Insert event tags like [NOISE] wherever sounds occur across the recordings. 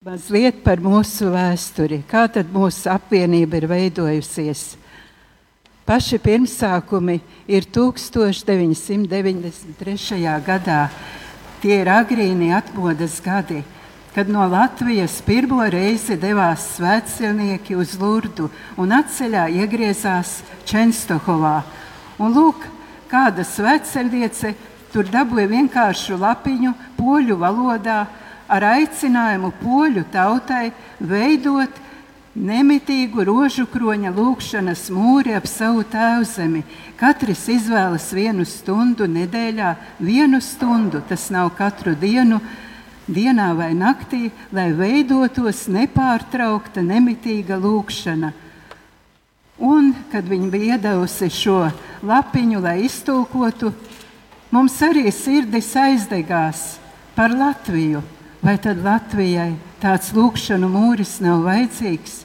Mazliet par mūsu vēsturi. Kā tad mūsu apvienība ir veidojusies? Paši pirmsākumi ir 1993. gadā. Tie ir agrīni atmodas gadi, kad no Latvijas pirmo reizi devās svētceļnieki uz Lurdu un atceļā iegriezās Čenstohovā. Un lūk, kāda svētceļniece tur dabūja vienkāršu lapiņu poļu valodā ar aicinājumu poļu tautai veidot nemitīgu rožu kroņa lūkšanas mūri ap savu tēvzemi. Katrs izvēlas vienu stundu nedēļā, vienu stundu, tas nav katru dienu, dienā vai naktī, lai veidotos nepārtraukta nemitīga lūkšana. Un, kad viņi bija iedavusi šo lapiņu, lai iztulkotu, mums arī sirdis aizdegās par Latviju. Vai tad Latvijai tāds lūkšanu mūris nav vajadzīgs?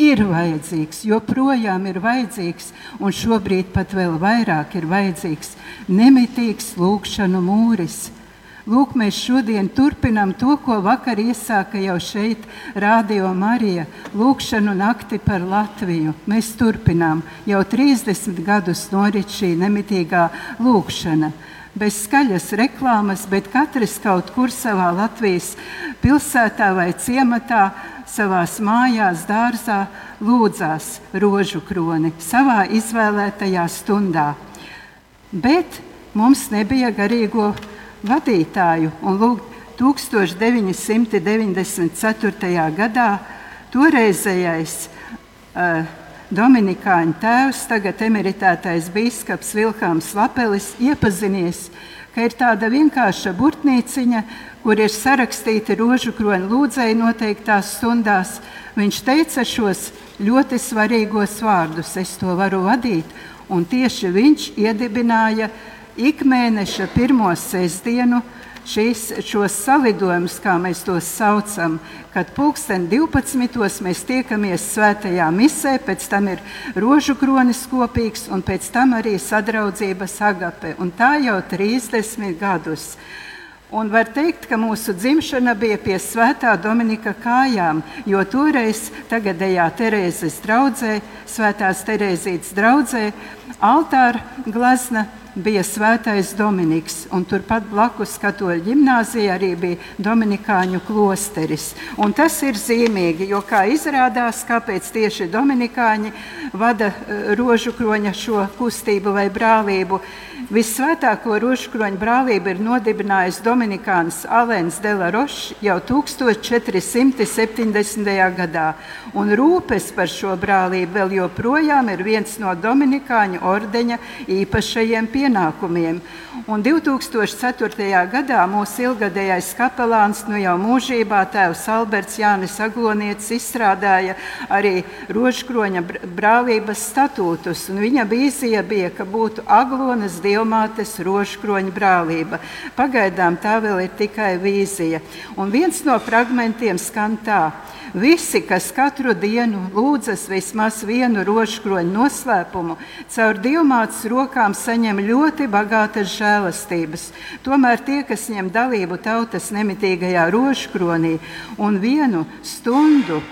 Ir vajadzīgs, joprojām ir vajadzīgs, un šobrīd pat vēl vairāk ir vajadzīgs nemitīgs lūkšanu mūris. Lūk, mēs šodien turpinām to, ko vakar iesāka jau šeit Rādio Marija - lūkšanu nakti par Latviju. Mēs turpinām, jau 30 gadus norit šī nemitīgā lūkšana bez skaļas reklāmas, bet katrs kaut kur savā Latvijas pilsētā vai ciematā, savā mājās, dārzā lūdzās rožu kroni savā izvēlētajā stundā. Bet mums nebija garīgo vadītāju, un lūk, 1994. gadā toreizējais uh, Dominikāņu tēvs, tagad emeritētais biskups Vilkāns Lapelis, iepazinies, ka ir tāda vienkārša burtnīciņa, kur ir sarakstīti rožu kroņa lūdzēji noteiktās stundās. Viņš teica šos ļoti svarīgos vārdus: Es to varu vadīt. Un tieši viņš iedibināja ikmēneša pirmo sestdienu šīs, šos salidojumus, kā mēs tos saucam, kad pulksten 12. mēs tiekamies svētajā misē, pēc tam ir rožu kronis kopīgs un pēc tam arī sadraudzības agape. Un tā jau 30 gadus. Un var teikt, ka mūsu dzimšana bija pie Svētā Dominika kājām, jo toreiz tagadējā Terēzes draudzē, Svētās Terēzītes draudzē, altāra glazna bija Svētais Dominiks, un turpat blakus Katoļu ģimnāzija arī bija Dominikāņu klosteris. Un tas ir zīmīgi, jo kā izrādās, kāpēc tieši Dominikāņi vada uh, rožu kroņa šo kustību vai brālību. Visvētāko rožkroņa brālību ir nodibinājis Dominikāns Alens de la Roche jau 1470. gadā, un rūpes par šo brālību vēl joprojām ir viens no Dominikāņu ordeņa īpašajiem pienākumiem. Un 2004. gadā mūsu ilgadējais kapelāns, nu jau mūžībā tēvs Alberts Jānis Aglonietis izstrādāja arī rožkroņa brālības statūtus, un viņa vīzija bija, ka būtu Aglonas dievs dievmātes rožkroņa brālība. Pagaidām tā vēl ir tikai vīzija. Un viens no fragmentiem skan tā. Visi, kas katru dienu lūdzas vismaz vienu rožkroņu noslēpumu, caur dievmātes rokām saņem ļoti bagātas žēlastības. Tomēr tie, kas ņem dalību tautas nemitīgajā rožkronī un vienu stundu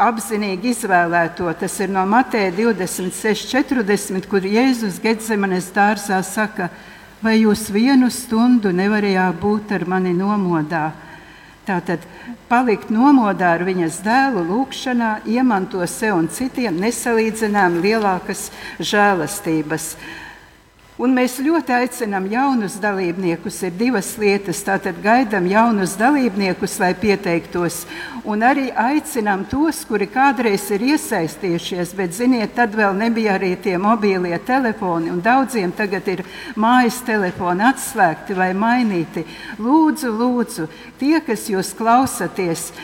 apzinīgi izvēlēto. Tas ir no Mateja 26, 40, kur Jēzus Getsemanes dārzā saka, vai jūs vienu stundu nevarējāt būt ar mani nomodā? Tātad palikt nomodā ar viņas dēlu, lūgšanā, iemanto sev un citiem nesalīdzinām lielākas žēlastības. Un mēs ļoti aicinām jaunus dalībniekus. Ir divas lietas. Tātad gaidām jaunus dalībniekus, lai pieteiktos. Un arī aicinām tos, kuri kādreiz ir iesaistījušies, bet, ziniet, tad vēl nebija arī tie mobīlie telefoni. Daudziem tagad ir mājas telefoni atslēgti vai mainīti. Lūdzu, lūdzu, tie, kas jūs klausāties,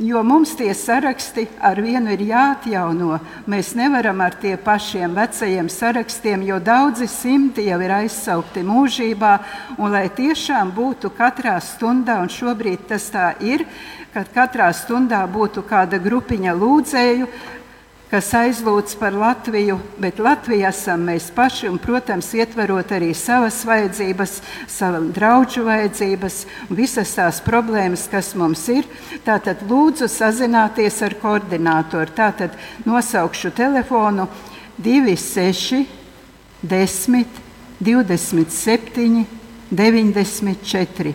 Jo mums tie saraksti ar vienu ir jāatjauno. Mēs nevaram ar tiem pašiem vecajiem sarakstiem, jo daudzi simti jau ir aizsaukti mūžībā. Un lai tiešām būtu katrā stundā, un šobrīd tas tā ir, kad katrā stundā būtu kāda grupiņa lūdzēju, kas aizlūdz par Latviju, bet Latvija esam mēs paši un, protams, ietverot arī savas vajadzības, savu draugu vajadzības visas tās problēmas, kas mums ir. Tātad lūdzu sazināties ar koordinātoru. Tātad nosaukšu telefonu 26, 10, 27, 94.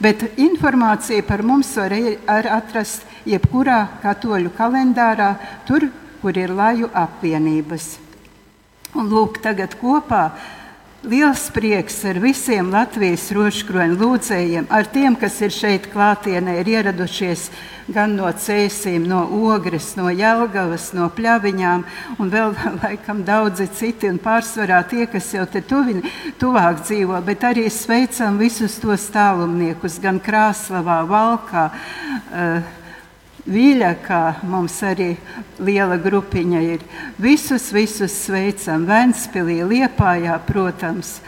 Bet informācija par mums var atrast jebkurā katoļu kalendārā, tur, kur ir laju apvienības. Un lūk, tagad kopā Liels prieks ar visiem Latvijas rožkroņu lūdzējiem, ar tiem, kas ir šeit klātienē, ir ieradušies gan no cēsīm, no ogres, no jelgavas, no pļaviņām, un vēl [LAUGHS] laikam daudzi citi, un pārsvarā tie, kas jau te tuvi, tuvāk dzīvo, bet arī sveicam visus tos tālumniekus, gan Krāslavā, Valkā. Uh, Vīļākā mums arī liela grupiņa ir. Visus, visus sveicam Vēnspilī, Liepājā, protams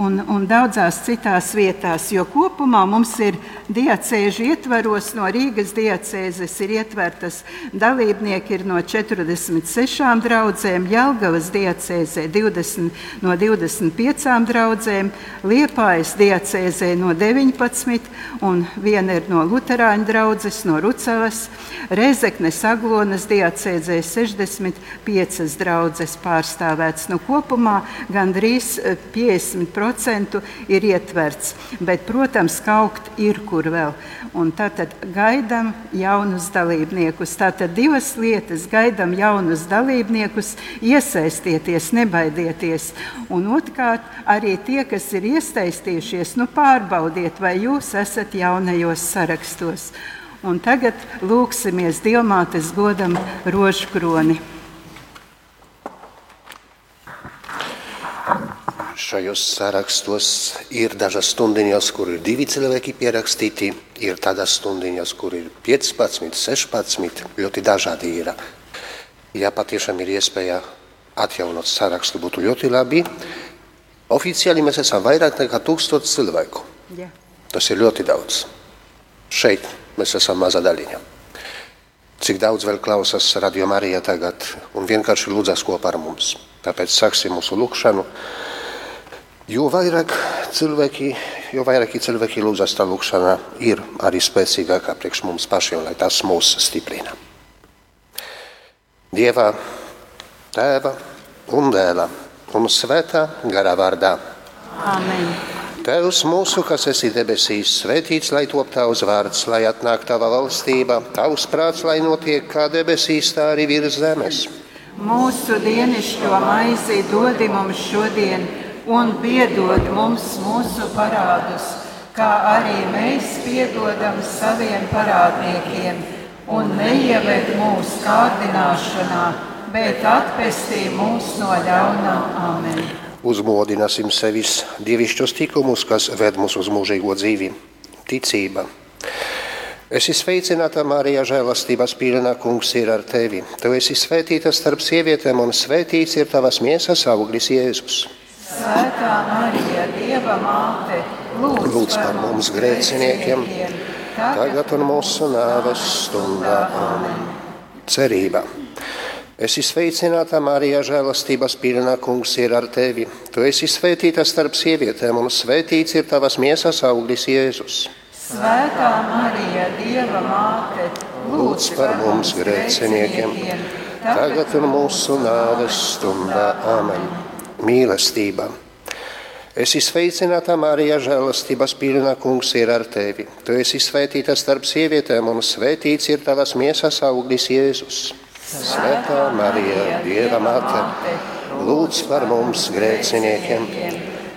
un, un daudzās citās vietās. Jo kopumā mums ir diacēžu ietvaros, no Rīgas diacēzes ir ietvertas dalībnieki ir no 46 draudzēm, Jelgavas diacēzē 20, no 25 draudzēm, Liepājas diacēzē no 19 un viena ir no Luterāņu draudzes, no Rucavas, Rezeknes Aglonas diacēzē 65 draudzes pārstāvēts. Nu, kopumā gandrīz 50% 100% ir ietverts. Bet, protams, kaukt ir kur vēl. Un tātad gaidām jaunus dalībniekus. Tātad divas lietas - gaidām jaunus dalībniekus, iesaistieties, nebaidieties. Un otrkārt, arī tie, kas ir iesaistījušies, nu pārbaudiet, vai jūs esat jaunajos sarakstos. Un tagad lūksimies Dievmātes godam rožkroni. Šajos sarakstos ir dažas stundiņas, kur ir divi cilvēki pierakstīti, ir tādas stundiņas, kur ir 15, 16, ļoti dažādi ir. Ja patiešām ir iespēja atjaunot sarakstu, būtu ļoti labi. Oficiāli mēs esam vairāk nekā tūkstots cilvēku. Yeah. Tas ir ļoti daudz. Šeit mēs esam maza daļiņa. Cik daudz vēl klausās Radio Marija tagad un vienkārši lūdzas kopā ar mums. Tāpēc sāksim mūsu lūkšanu. Jo vairāk cilvēki, jo vairāk cilvēki lūdzas, tā lūkšana ir arī spēcīgākā priekš mums pašiem, lai tas mūs stiprina. Dieva, Tēva un Dēla un Svētā garā vārdā. Amen. Tēvs mūsu, kas esi debesīs, svētīts, lai top tavs vārds, lai atnāk tava valstība, tavs prāts, lai notiek kā debesīs, tā arī virs zemes. Mūsu dienascho maizi dodi mums šodien un piedod mums mūsu parādus, kā arī mēs piedodam saviem parādniekiem, un neieved mūsu kārdināšanā, bet atpestī mūs no ļaunā. Amen! Uzmodināsim sevis dievišķos tikumus, kas ved mūs uz mūžīgo dzīvi. Ticība. Es esmu sveicināta, Marija, žēlastības pilna kungs ir ar tevi. Tu esi svētīta starp sievietēm, un svētīts ir tavas miesas auglis Jēzus. Svētā Marija, Dieva māte, lūdz, lūdz par mums grēciniekiem, tagad un mūsu nāves stundā. Amen. Cerība. Es esmu sveicināta, Marija, žēlastības pilna kungs ir ar tevi. Tu esi svētīta starp sievietēm, un svētīts ir tavas miesas auglis Jēzus. Svētā Marija, Dieva māte, lūdz par mums grēciniekiem, tagad un mūsu nāves stundā. Amen mīlestība. Es esmu sveicināta, Marija, žēlastības pilna kungs ir ar tevi. Tu esi svētīta starp sievietēm, un svētīts ir tavas miesas auglis Jēzus. Svētā Marija, Dieva māte, lūdz par mums grēciniekiem,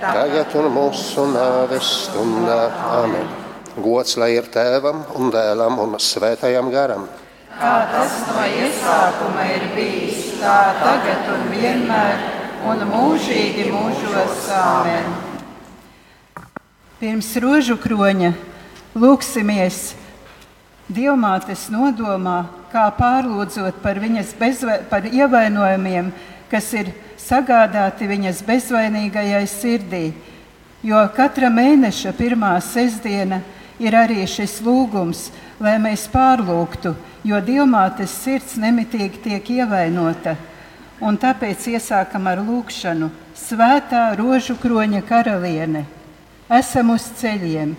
tagad un mūsu nāves stundā. Amen. Gods lai ir tēvam un dēlam un svētajam garam. Kā tas no iesākuma ir bijis, tā tagad un vienmēr un mūžīgi mūžos amen. Pirms rožu kroņa lūksimies Dievmātes nodomā, kā pārlūdzot par viņas bezva, par ievainojumiem, kas ir sagādāti viņas bezvainīgajai sirdī. Jo katra mēneša pirmā sestdiena ir arī šis lūgums, lai mēs pārlūgtu, jo Dievmātes sirds nemitīgi tiek ievainota. Un tāpēc iesākam ar lūgšanu Svētā rožu kroņa karaliene. Esam uz ceļiem,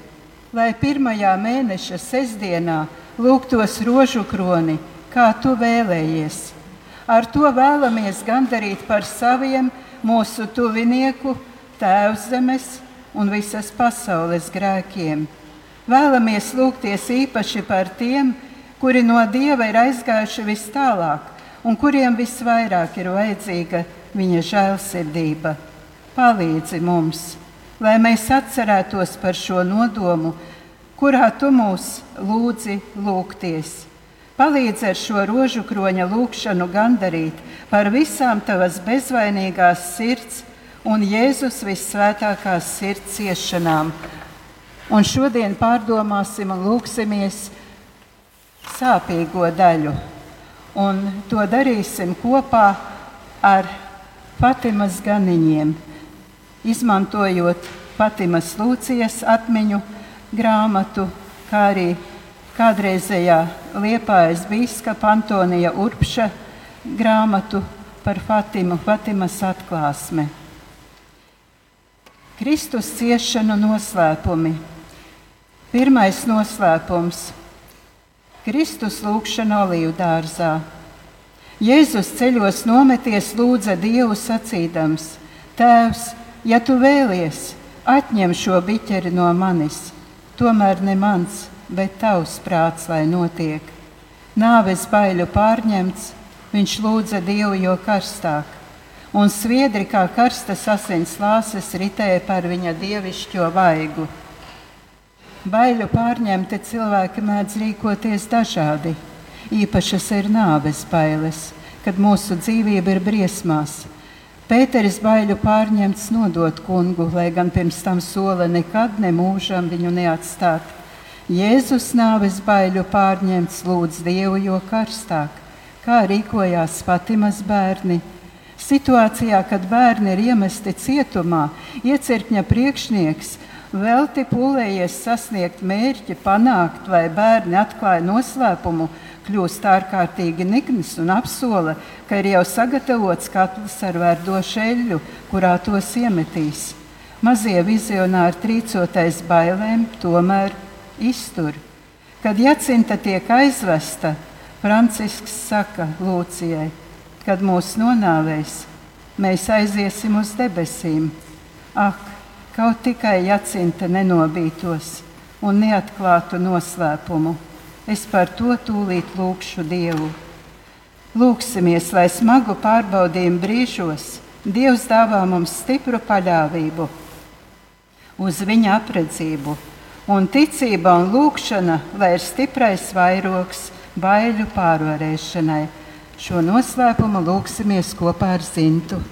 lai pirmajā mēneša sestdienā lūgtos rožu kroni, kā tu vēlējies. Ar to vēlamies gandarīt par saviem, mūsu tuvinieku, tēvzemes un visas pasaules grēkiem. Vēlamies lūgties īpaši par tiem, kuri no Dieva ir aizgājuši vis tālāk un kuriem visvairāk ir vajadzīga viņa žēlsirdība. Palīdzi mums, lai mēs atcerētos par šo nodomu, kurā tu mūs lūdzi lūgties. Palīdzi ar šo rožu kroņa lūgšanu gandarīt par visām tavas bezvainīgās sirds un Jēzus visvētākās sirds ciešanām Un šodien pārdomāsim un lūksimies sāpīgo daļu. Un to darīsim kopā ar Fatimas ganiņiem, izmantojot Fatimas Lūcijas atmiņu grāmatu, kā arī kādreizējā Liepājas bīskapa Antonija Urpša grāmatu par Fatimu, Fatimas atklāsmi. Kristus ciešanu noslēpumi. Pirmais noslēpums - Kristus lūgšana olīvu dārzā. Jēzus ceļos nometies lūdza Dievu sacīdams: Tēvs, ja tu vēlies, atņem šo biķeri no manis, tomēr ne mans, bet tavs prāts, lai notiek. Nāves baiļu pārņemts, viņš lūdza Dievu jo karstāk, un sviedri kā karstas asins lāses ritēja par viņa dievišķo vaigu. Baiļu pārņemti cilvēki mēdz rīkoties dažādi. Īpašas ir nāves bailes, kad mūsu dzīvība ir briesmās. Pēteris baiļu pārņemts nodot kungu, lai gan pirms tam sola nekad nemūžam viņu neatstāt. Jēzus nāves baiļu pārņemts lūdz Dievu jo karstāk, kā rīkojās Fatimas bērni. Situācijā, kad bērni ir iemesti cietumā, iecirkņa priekšnieks velti pūlējies sasniegt mērķi, panākt, lai bērni atklāja noslēpumu, kļūst ārkārtīgi niknis un apsola, ka ir jau sagatavots katls ar verdošu eļļu, kurā tos iemetīs. Mazie vizionāri trīcotais bailēm tomēr iztur. Kad Jacinta tiek aizvesta, Francisks saka Lūcijai, kad mūs nonāvēs, mēs aiziesim uz debesīm. Ak, Kaut tikai jacinta nenobītos un neatklātu noslēpumu. Es par to tūlīt lūgšu Dievu. Lūksimies, lai smagu pārbaudījumu brīžos Dievs dāvā mums stipru paļāvību uz Viņa apredzību, un ticība un lūkšana, lai ir stiprais vairogs baiļu pārvarēšanai. Šo noslēpumu lūksimies kopā ar Zintu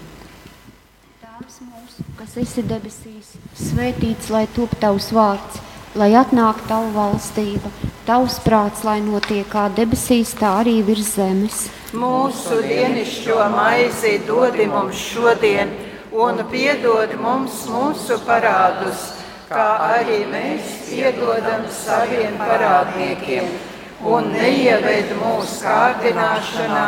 kas esi debesīs, svētīts lai top tavs vārds, lai atnāk tava valstība, tavs prāts, lai notiek kā debesīs, tā arī virs zemes. Mūsu dienascho maizi dodi mums šodien, un piedod mums mūsu parādus, kā arī mēs piedodam saviem parādniekiem, un neieved mūsu kārdināšanā,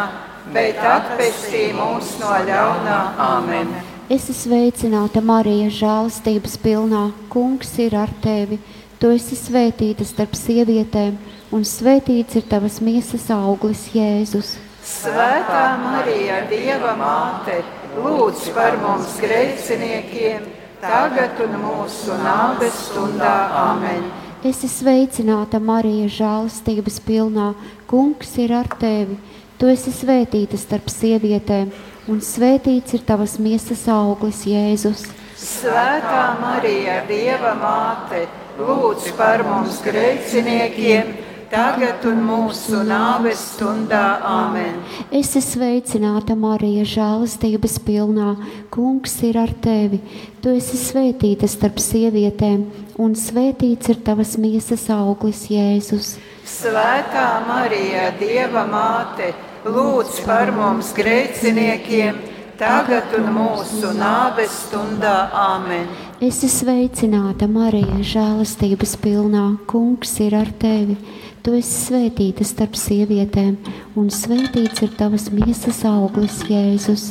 bet atpestī mūs no ļaunā. Amen! Es esmu sveicināta, Marija, žēlastības pilnā. Kungs ir ar tevi. Tu esi svētīta starp sievietēm, un svētīts ir tavas miesas auglis, Jēzus. Svētā Marija, Dieva māte, lūdz par mums grēciniekiem, tagad un mūsu nāves stundā. Amen! Es esmu sveicināta, Marija, žēlastības pilnā. Kungs ir ar tevi. Tu esi svētīta starp sievietēm un svētīts ir tavas miesas auglis, Jēzus. Svētā Marija, Dieva māte, lūdz par mums grēciniekiem, tagad un mūsu nāves stundā. Āmen. Es esmu sveicināta, Marija, žēlastības pilnā. Kungs ir ar tevi. Tu esi svētīta starp sievietēm, un svētīts ir tavas miesas auglis, Jēzus. Svētā Marija, Dieva māte, lūdz par mums grēciniekiem, tagad un mūsu nāves stundā. Āmen! Es esmu sveicināta, Marija, žēlastības pilnā. Kungs ir ar tevi! Tu esi svētīta starp sievietēm, un svētīts ir tavas miesas auglis, Jēzus.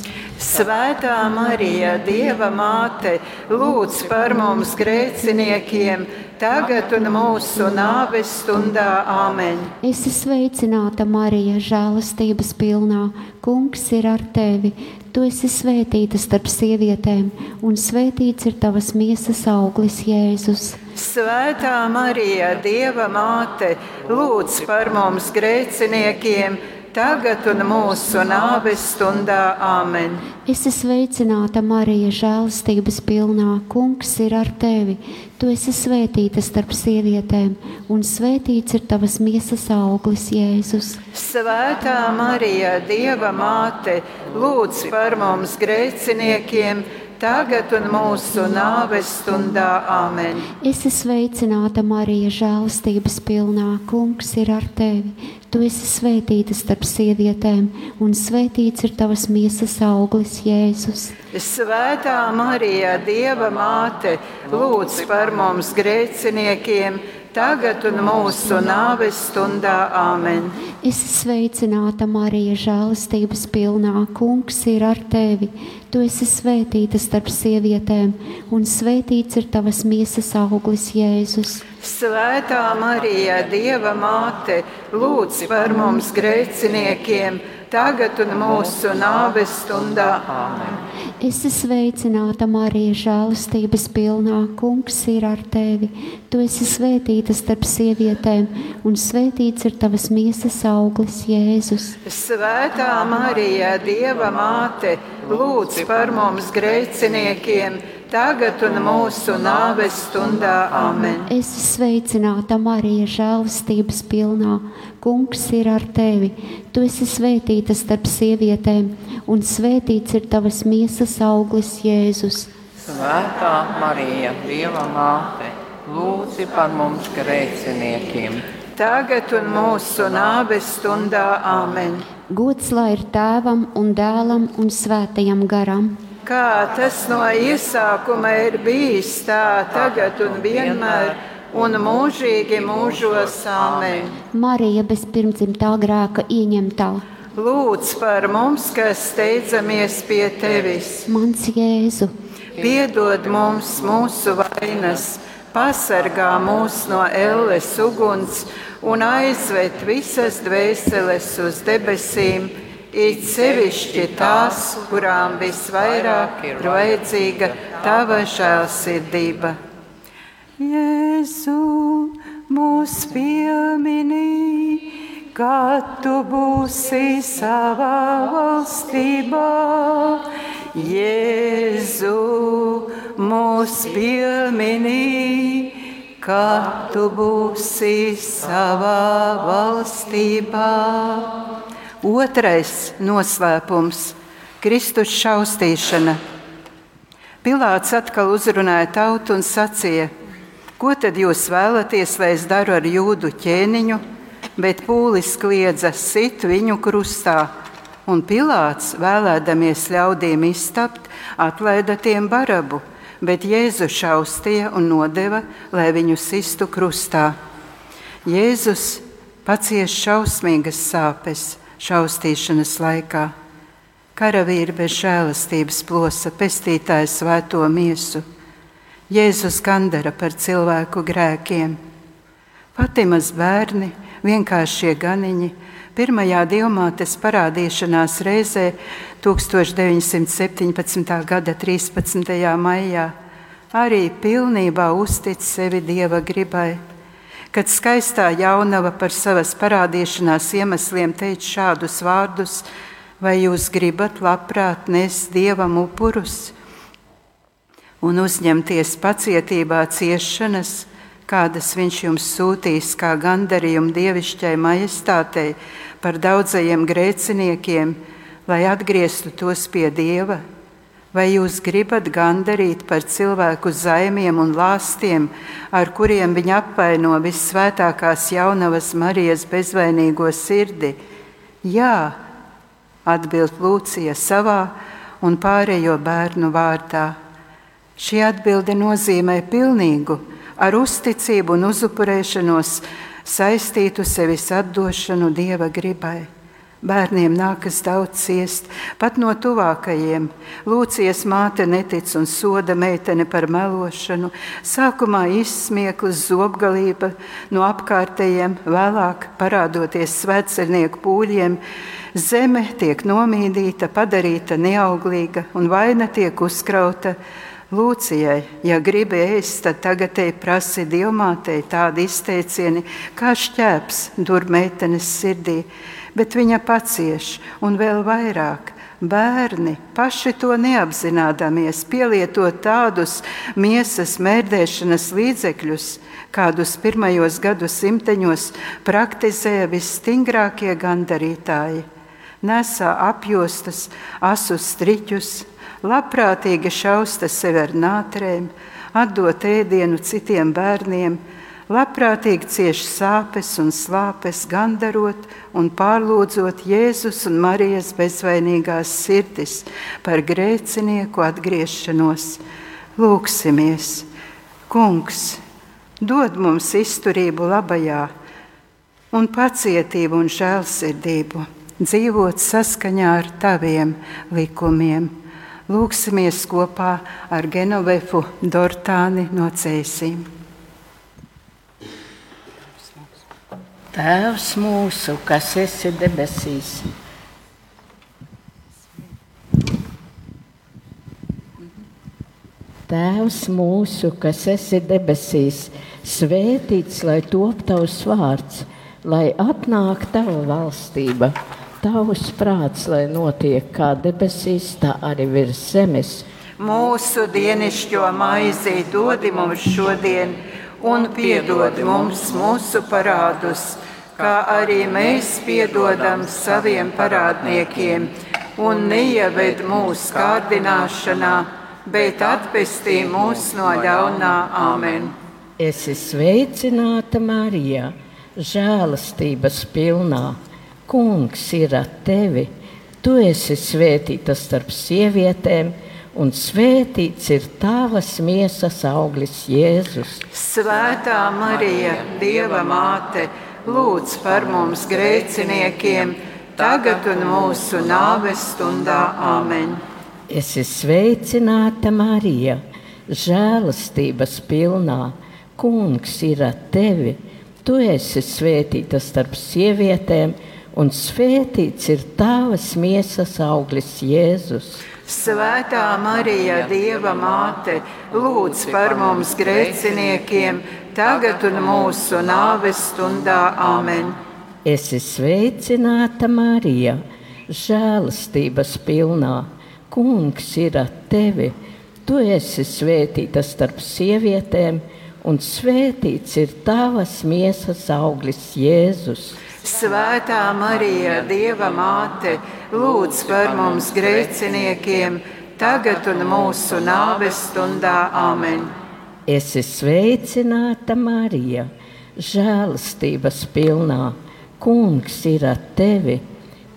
Svētā Marija, Dieva māte, lūdz par mums grēciniekiem, tagad un mūsu nāves stundā Āmen. Es esmu sveicināta, Marija, žēlastības pilnā. Kungs ir ar tevi. Tu esi svētīta starp sievietēm, un svētīts ir tavas miesas auglis, Jēzus. Svētā Marija, Dieva māte, lūdz par mums grēciniekiem, tagad un mūsu nāves stundā Āmen. Es esmu sveicināta, Marija, žēlastības pilnā. Kungs ir ar tevi. Tu esi svētīta starp sievietēm, un svētīts ir tavas miesas auglis, Jēzus. Svētā Marija, Dieva māte, lūdz par mums grēciniekiem, tagad un mūsu nāves stundā Āmen. Es esmu sveicināta, Marija, žēlastības pilnā. Kungs ir ar tevi. Tu esi svētīta starp sievietēm, un svētīts ir tavas miesas auglis, Jēzus. Svētā Marija, Dieva māte, lūdz par mums grēciniekiem, tagad un mūsu nāves stundā Āmen. Es esmu sveicināta, Marija, žēlastības pilnā. Kungs ir ar tevi. Tu esi svētīta starp sievietēm, un svētīts ir tavas miesas auglis, Jēzus. Svētā Marija, Dieva māte, lūdz par mums grēciniekiem, tagad un mūsu nāves stundā Āmen. Es esmu sveicināta, Marija, žēlastības pilnā. Kungs ir ar tevi. Tu esi svētīta starp sievietēm, un svētīts ir tavas miesas auglis, Jēzus. Svētā Marija, Dieva māte, lūdz par mums grēciniekiem, tagad un mūsu nāves stundā Āmen. Es esmu sveicināta, Marija, žēlastības pilnā. Kungs ir ar tevi. Tu esi svētīta starp sievietēm, un svētīts ir tavas miesas auglis, Jēzus. Svētā Marija, Dieva māte, lūdzi par mums grēciniekiem. Tagad un mūsu nāves stundā Āmen. Gods lai ir tēvam un dēlam un svētajam garam. Kā tas no iesākuma ir bijis, tā tagad un vienmēr, un mūžīgi mūžos Āmen. Marija bez pirmdzimtā grēka ieņemtā. Lūdz par mums, kas steidzamies pie tevis. Mans Jēzu, Piedod mums mūsu vainas, pasargā mūs no elles uguns un aizved visas dvēseles uz debesīm, it sevišķi tās, kurām visvairāk ir vajadzīga tava žēlsirdība. Jēzu mūs pieminī, kad tu būsi savā valstībā. Jēzu mūs pieminī, kad tu būsi savā valstībā. Otrais noslēpums - Kristus šaustīšana. Pilārs atkal uzrunāja tautu un sacīja: Ko tad jūs vēlaties, lai es daru ar jūdu ķēniņu? Bet pūlis kliedza sit viņu krustā, un Pilārs, vēlēdamies ļaudīm iztapt, atlaida tiem barabu, bet Jēzu šaustīja un nodeva, lai viņu sistu krustā. Jēzus pacieš šausmīgas sāpes šaustīšanas laikā. Karavīri bez žēlastības plosa pestītāja svēto miesu. Jēzus gandara par cilvēku grēkiem. Fatimas bērni, vienkāršie ganiņi, pirmajā diamātes parādīšanās reizē 1917. gada 13. maijā arī pilnībā uztic sevi Dieva gribai. Kad skaistā jaunava par savas parādīšanās iemesliem teica šādus vārdus, vai jūs gribat labprāt nest Dievam upurus un uzņemties pacietībā ciešanas, kādas viņš jums sūtīs kā gandarījumu dievišķai majestātei par daudzajiem grēciniekiem, lai atgrieztu tos pie Dieva? Vai jūs gribat gandarīt par cilvēku zaimiem un lāstiem, ar kuriem viņa apvaino visvētākās jaunavas Marijas bezvainīgo sirdi? Jā, atbild Lūcija savā un pārējo bērnu vārdā. Šī atbilde nozīmē pilnīgu, ar uzticību un uzupurēšanos saistītu sevis atdošanu Dieva gribai. Bērniem nākas daudz ciest, pat no tuvākajiem. Lūcies māte netic un soda meitene par melošanu. Sākumā izsmieklis, zobgalība no apkārtējiem, vēlāk parādoties svētceļnieku pūļiem. Zeme tiek nomīdīta, padarīta neauglīga un vaina tiek uzkrauta. Lūcijai, ja gribi ēst, tad tagad te prasi dievmātei tādi izteicieni, kā šķēps durmeitenes sirdī bet viņa pacieš un vēl vairāk. Bērni paši to neapzināmies, pielietot tādus miesas mērdēšanas līdzekļus, kādus pirmajos gadsimteņos praktizēja visstingrākie gandarītāji. Nesā apjostas, asus striķus, labprātīgi šausta sevi ar nātrēm, atdot ēdienu citiem bērniem, labprātīgi cieš sāpes un slāpes, gandarot un pārlūdzot Jēzus un Marijas bezvainīgās sirdis par grēcinieku atgriešanos. Lūksimies, Kungs, dod mums izturību labajā un pacietību un žēlsirdību, dzīvot saskaņā ar taviem likumiem. Lūksimies kopā ar Genovefu Dortāni no Cēsīm. Tēvs mūsu, kas esi debesīs. Tēvs mūsu, kas esi debesīs, svētīts lai top tavs vārds, lai atnāk tava valstība, tavs prāts, lai notiek kā debesīs, tā arī virs zemes. Mūsu dienascho maizi dod mums šodien, un piedod mums mūsu parādus kā arī mēs piedodam saviem parādniekiem, un neieved mūsu kārdināšanā, bet atpestī mūs no ļaunā Āmen. Es esmu sveicināta Marijā, žēlastības pilnā. Kungs ir ar tevi, tu esi svētīta starp sievietēm, un svētīts ir tavas miesas auglis Jēzus. Svētā Marija, Dieva māte! lūdz par mums grēciniekiem, tagad un mūsu nāves stundā Āmen. Es esmu sveicināta Marija, žēlastības pilnā. Kungs ir ar tevi. Tu esi svētīta starp sievietēm, un svētīts ir tavas miesas auglis Jēzus. Svētā Marija, Dieva māte, lūdz par mums grēciniekiem, tagad un mūsu nāves stundā. Āmen! Es esmu sveicināta Marija, žēlastības pilnā. Kungs ir ar tevi. Tu esi svētīta starp sievietēm, un svētīts ir tavas miesas auglis Jēzus. Svētā Marija, Dieva māte, lūdz par mums grēciniekiem, tagad un mūsu nāves stundā. Āmen! Es esmu sveicināta Marija, žēlastības pilnā. Kungs ir ar tevi.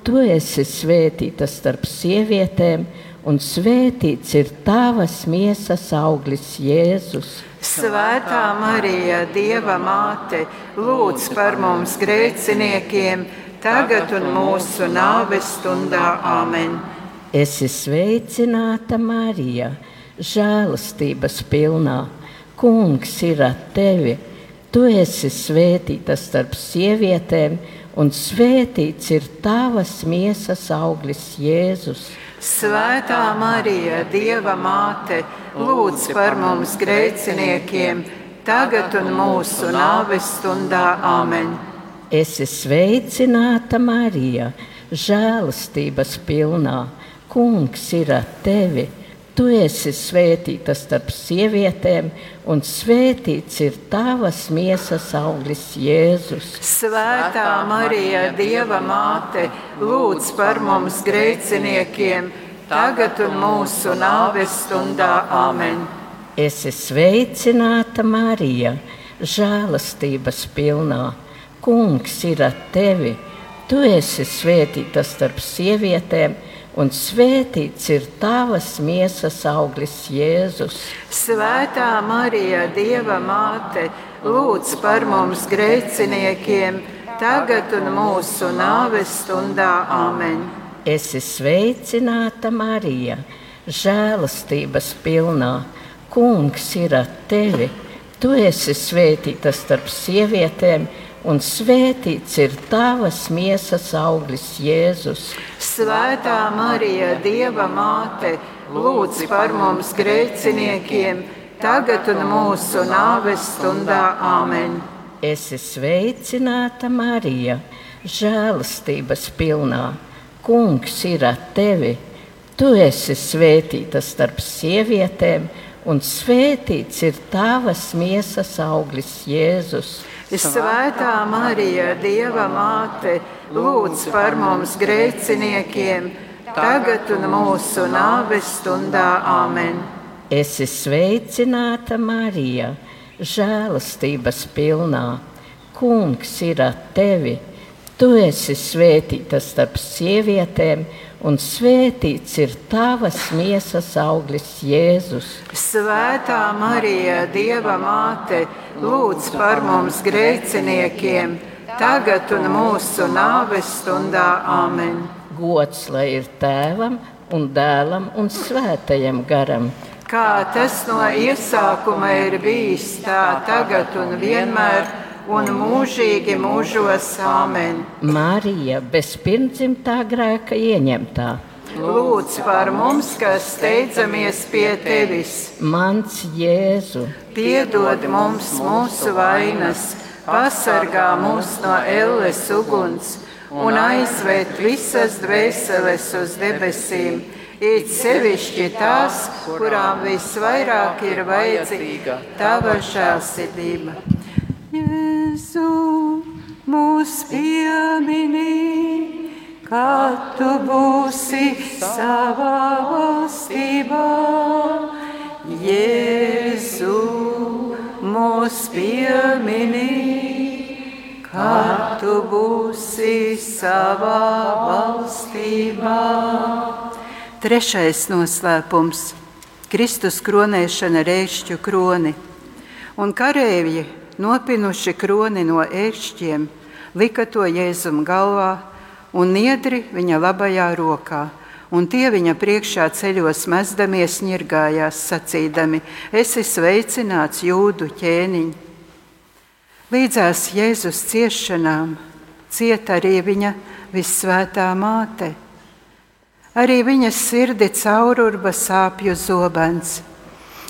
Tu esi svētīta starp sievietēm, un svētīts ir tavas miesas auglis Jēzus. Svētā Marija, Dieva māte, lūdz par mums grēciniekiem, tagad un mūsu nāves stundā. Āmen! Es esmu sveicināta Marija, žēlastības pilnā. Kungs ir ar tevi. Tu esi svētīta starp sievietēm, un svētīts ir tavas miesas auglis, Jēzus. Svētā Marija, Dieva māte, lūdz par mums grēciniekiem, tagad un mūsu nāves stundā. Āmen! Es esmu sveicināta Marija, žēlastības pilnā. Kungs ir ar tevi! Tu esi svētīta starp sievietēm, un svētīts ir tavas miesas auglis, Jēzus. Svētā Marija, Dieva māte, lūdz par mums grēciniekiem, tagad un mūsu nāves stundā. Āmen! Es esmu sveicināta Marija, žēlastības pilnā. Kungs ir ar tevi! Tu esi svētīta starp sievietēm un svētīts ir tavas miesas auglis, Jēzus. Svētā Marija, Dieva māte, lūdz par mums grēciniekiem, tagad un mūsu nāves stundā Āmen. Esi sveicināta, Marija, žēlastības pilnā. Kungs ir ar tevi. Tu esi svētīta starp sievietēm, un svētīts ir tavas miesas auglis, Jēzus. Svētā Marija, Dieva māte, lūdz par mums grēciniekiem, tagad un mūsu nāves stundā Āmen. Esi sveicināta, Marija, žēlastības pilnā. Kungs ir ar tevi. Tu esi svētīta starp sievietēm, un svētīts ir tavas miesas auglis, Jēzus. Svētā Marija, Dieva māte, lūdz par mums grēciniekiem, tagad un mūsu nāves stundā Āmen. Esi sveicināta, Marija, žēlastības pilnā. Kungs ir ar tevi. Tu esi svētīta starp sievietēm, un svētīts ir tavas miesas auglis, Jēzus. Svētā Marija, Dieva māte, lūdz par mums grēciniekiem, tagad un mūsu nāves stundā Āmen. Gods lai ir tēvam un dēlam un svētajam garam. Kā tas no iesākuma ir bijis, tā tagad un vienmēr un mūžīgi mūžos Āmen. Marija bez pirmdzimtā grēka ieņemtā. Lūdz par mums, kas steidzamies pie tevis. Mans Jēzu, Piedod mums mūsu vainas, pasargā mūs no elles uguns un aizved visas dvēseles uz debesīm. It sevišķi tās, kurām visvairāk ir vajadzīga tava žēlsirdība. Jēzu, mūs piemini, kad tu būsi savā valstībā. Jēzu, mūs piemini, kad tu būsi savā valstībā. Trešais noslēpums - Kristus kronēšana ar ēršķu kroni. Un kareivji, nopinuši kroni no ēršķiem, lika to Jēzum galvā un niedri viņa labajā rokā. Un tie viņa priekšā ceļos mezdamies, ņirgājās, sacīdami: Esi sveicināts, jūdu ķēniņ! Līdzās Jēzus ciešanām cieta arī viņa visvētā māte. Arī viņas sirdi caururba sāpju zobens.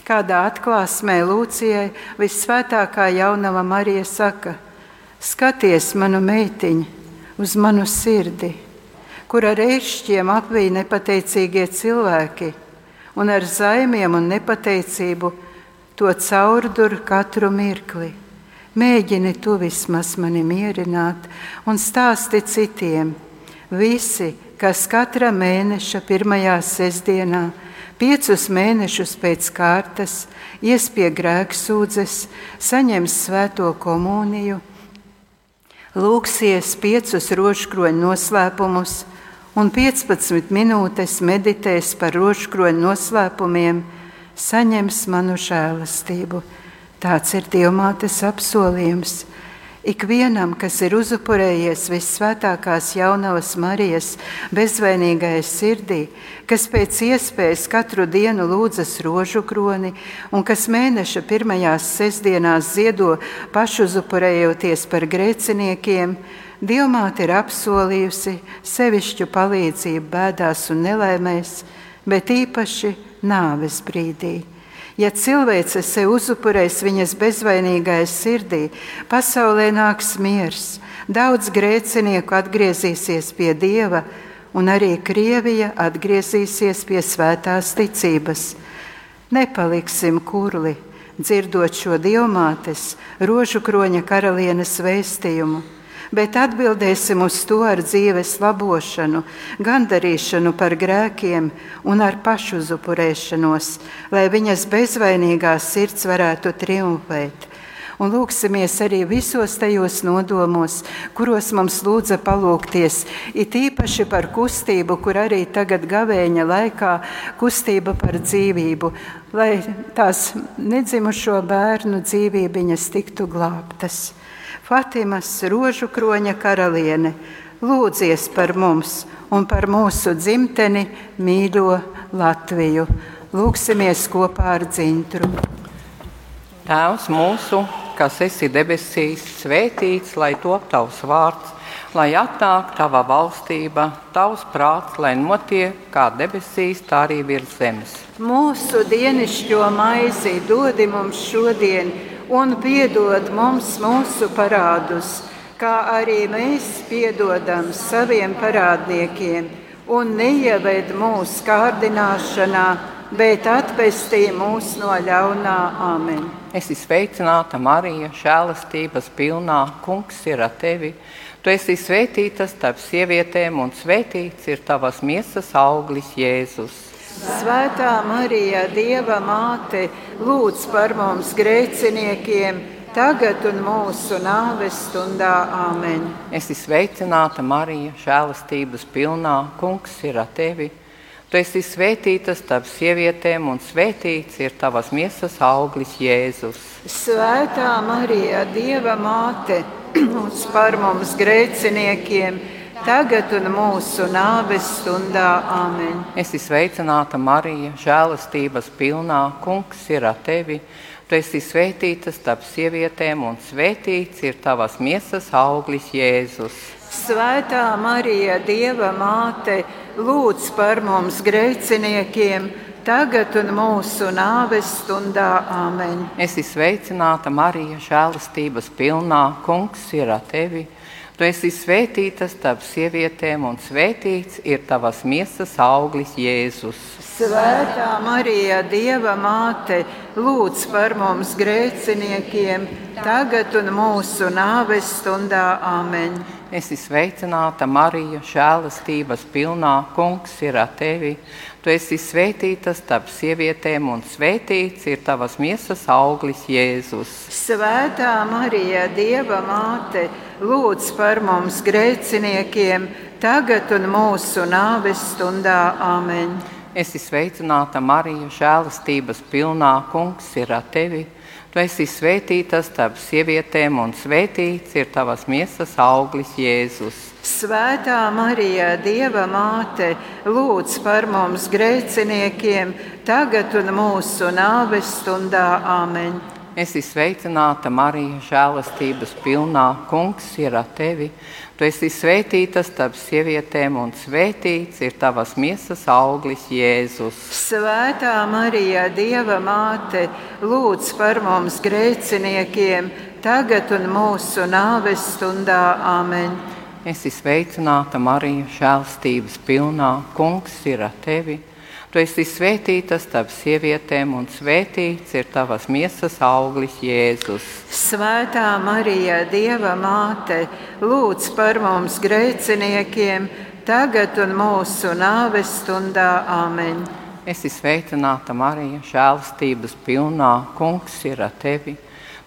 Kādā atklāsmē Lūcijai visvētākā jaunava Marija saka: Skaties manu meitiņu, uz manu sirdi, kur ar ēršķiem apvīja nepateicīgie cilvēki, un ar zaimiem un nepateicību to caurdur katru mirkli. Mēģini tu vismaz mani mierināt un stāsti citiem. Visi, kas katra mēneša pirmajā sestdienā, piecus mēnešus pēc kārtas, ies pie grēksūdzes, saņems svēto komuniju, lūksies piecus rožkroņu noslēpumus un 15 minūtes meditēs par rožkroņu noslēpumiem, saņems manu žēlastību. Tāds ir Dievmātes apsolījums. Ikvienam, kas ir uzupurējies visvētākās jaunavas Marijas bezvainīgajai sirdī, kas pēc iespējas katru dienu lūdzas rožu kroni un kas mēneša pirmajās sestdienās ziedo pašuzupurējoties par grēciniekiem, Dievmāte ir apsolījusi sevišķu palīdzību bēdās un nelaimēs, bet īpaši nāves brīdī. Ja cilvēce sev uzupurēs viņas bezvainīgajai sirdī, pasaulē nāks miers, daudz grēcinieku atgriezīsies pie Dieva, un arī Krievija atgriezīsies pie svētās ticības. Nepaliksim kurli, dzirdot šo dievmātes, rožu kroņa karalienes vēstījumu bet atbildēsim uz to ar dzīves labošanu, gandarīšanu par grēkiem un ar pašuzupurēšanos, lai viņas bezvainīgā sirds varētu triumfēt. Un lūksimies arī visos tajos nodomos, kuros mums lūdza palūkties, it īpaši par kustību, kur arī tagad gavēņa laikā kustība par dzīvību, lai tās nedzimušo bērnu dzīvībiņas tiktu glābtas. Fatimas rožu kroņa karaliene, lūdzies par mums un par mūsu dzimteni mīļo Latviju. Lūksimies kopā ar dzintru. Tēvs mūsu, kas esi debesīs, svētīts, lai top tavs vārds, lai atnāk tava valstība, tavs prāts, lai notiek kā debesīs, tā arī virs zemes. Mūsu dienascho maizi dodi mums šodien, un piedod mums mūsu parādus, kā arī mēs piedodam saviem parādniekiem, un neieved mūsu kārdināšanā, bet atpestī mūs no ļaunā amen. Es esmu sveicināta, Marija, žēlastības pilnā. Kungs ir ar tevi. Tu esi svētīta starp sievietēm, un svētīts ir tavas miesas auglis, Jēzus. Svētā Marija, Dieva māte, lūdz par mums grēciniekiem, tagad un mūsu nāves stundā. Āmen. Es esmu sveicināta, Marija, žēlastības pilnā. Kungs ir ar tevi. Tu esi svētīta starp sievietēm, un svētīts ir tavas miesas auglis, Jēzus. Svētā Marija, Dieva māte, [CLEARS THROAT] lūdz par mums grēciniekiem, tagad un mūsu nāves stundā. Āmen. Es esmu sveicināta, Marija, žēlastības pilnā. Kungs ir ar tevi. Tu esi svētīta starp sievietēm, un svētīts ir tavas miesas auglis, Jēzus. Svētā Marija, Dieva māte, lūdz par mums grēciniekiem, tagad un mūsu nāves stundā. Āmen. Es esmu sveicināta, Marija, žēlastības pilnā. Kungs ir ar tevi. Tu esi svētīta starp sievietēm, un svētīts ir tavas miesas auglis, Jēzus. Svētā Marija, Dieva māte, lūdz par mums grēciniekiem, tagad un mūsu nāves stundā. Āmen. Es esmu sveicināta, Marija, žēlastības pilnā. Kungs ir ar tevi. Tu esi svētīta starp sievietēm, un svētīts ir tavas miesas auglis, Jēzus. Svētā Marija, Dieva māte, lūdz par mums grēciniekiem, tagad un mūsu nāves stundā. Āmen. Es esmu sveicināta, Marija, žēlastības pilnā. Kungs ir ar tevi. Tu esi svētīta starp sievietēm, un svētīts ir tavas miesas auglis, Jēzus. Svētā Marija, Dieva māte, lūdz par mums grēciniekiem, tagad un mūsu nāves stundā. Āmen. Es esmu sveicināta, Marija, žēlastības pilnā. Kungs ir ar tevi. Tu esi svētīta starp sievietēm, un svētīts ir tavas miesas auglis, Jēzus. Svētā Marija, Dieva māte, lūdz par mums grēciniekiem, tagad un mūsu nāves stundā. Āmen. Es esmu sveicināta, Marija, žēlstības pilnā. Kungs ir ar tevi. Tu esi svētīta starp sievietēm, un svētīts ir tavas miesas auglis, Jēzus. Svētā Marija, Dieva māte, lūdz par mums grēciniekiem, tagad un mūsu nāves stundā. Āmen. Es esmu sveicināta, Marija, žēlstības pilnā. Kungs ir ar tevi.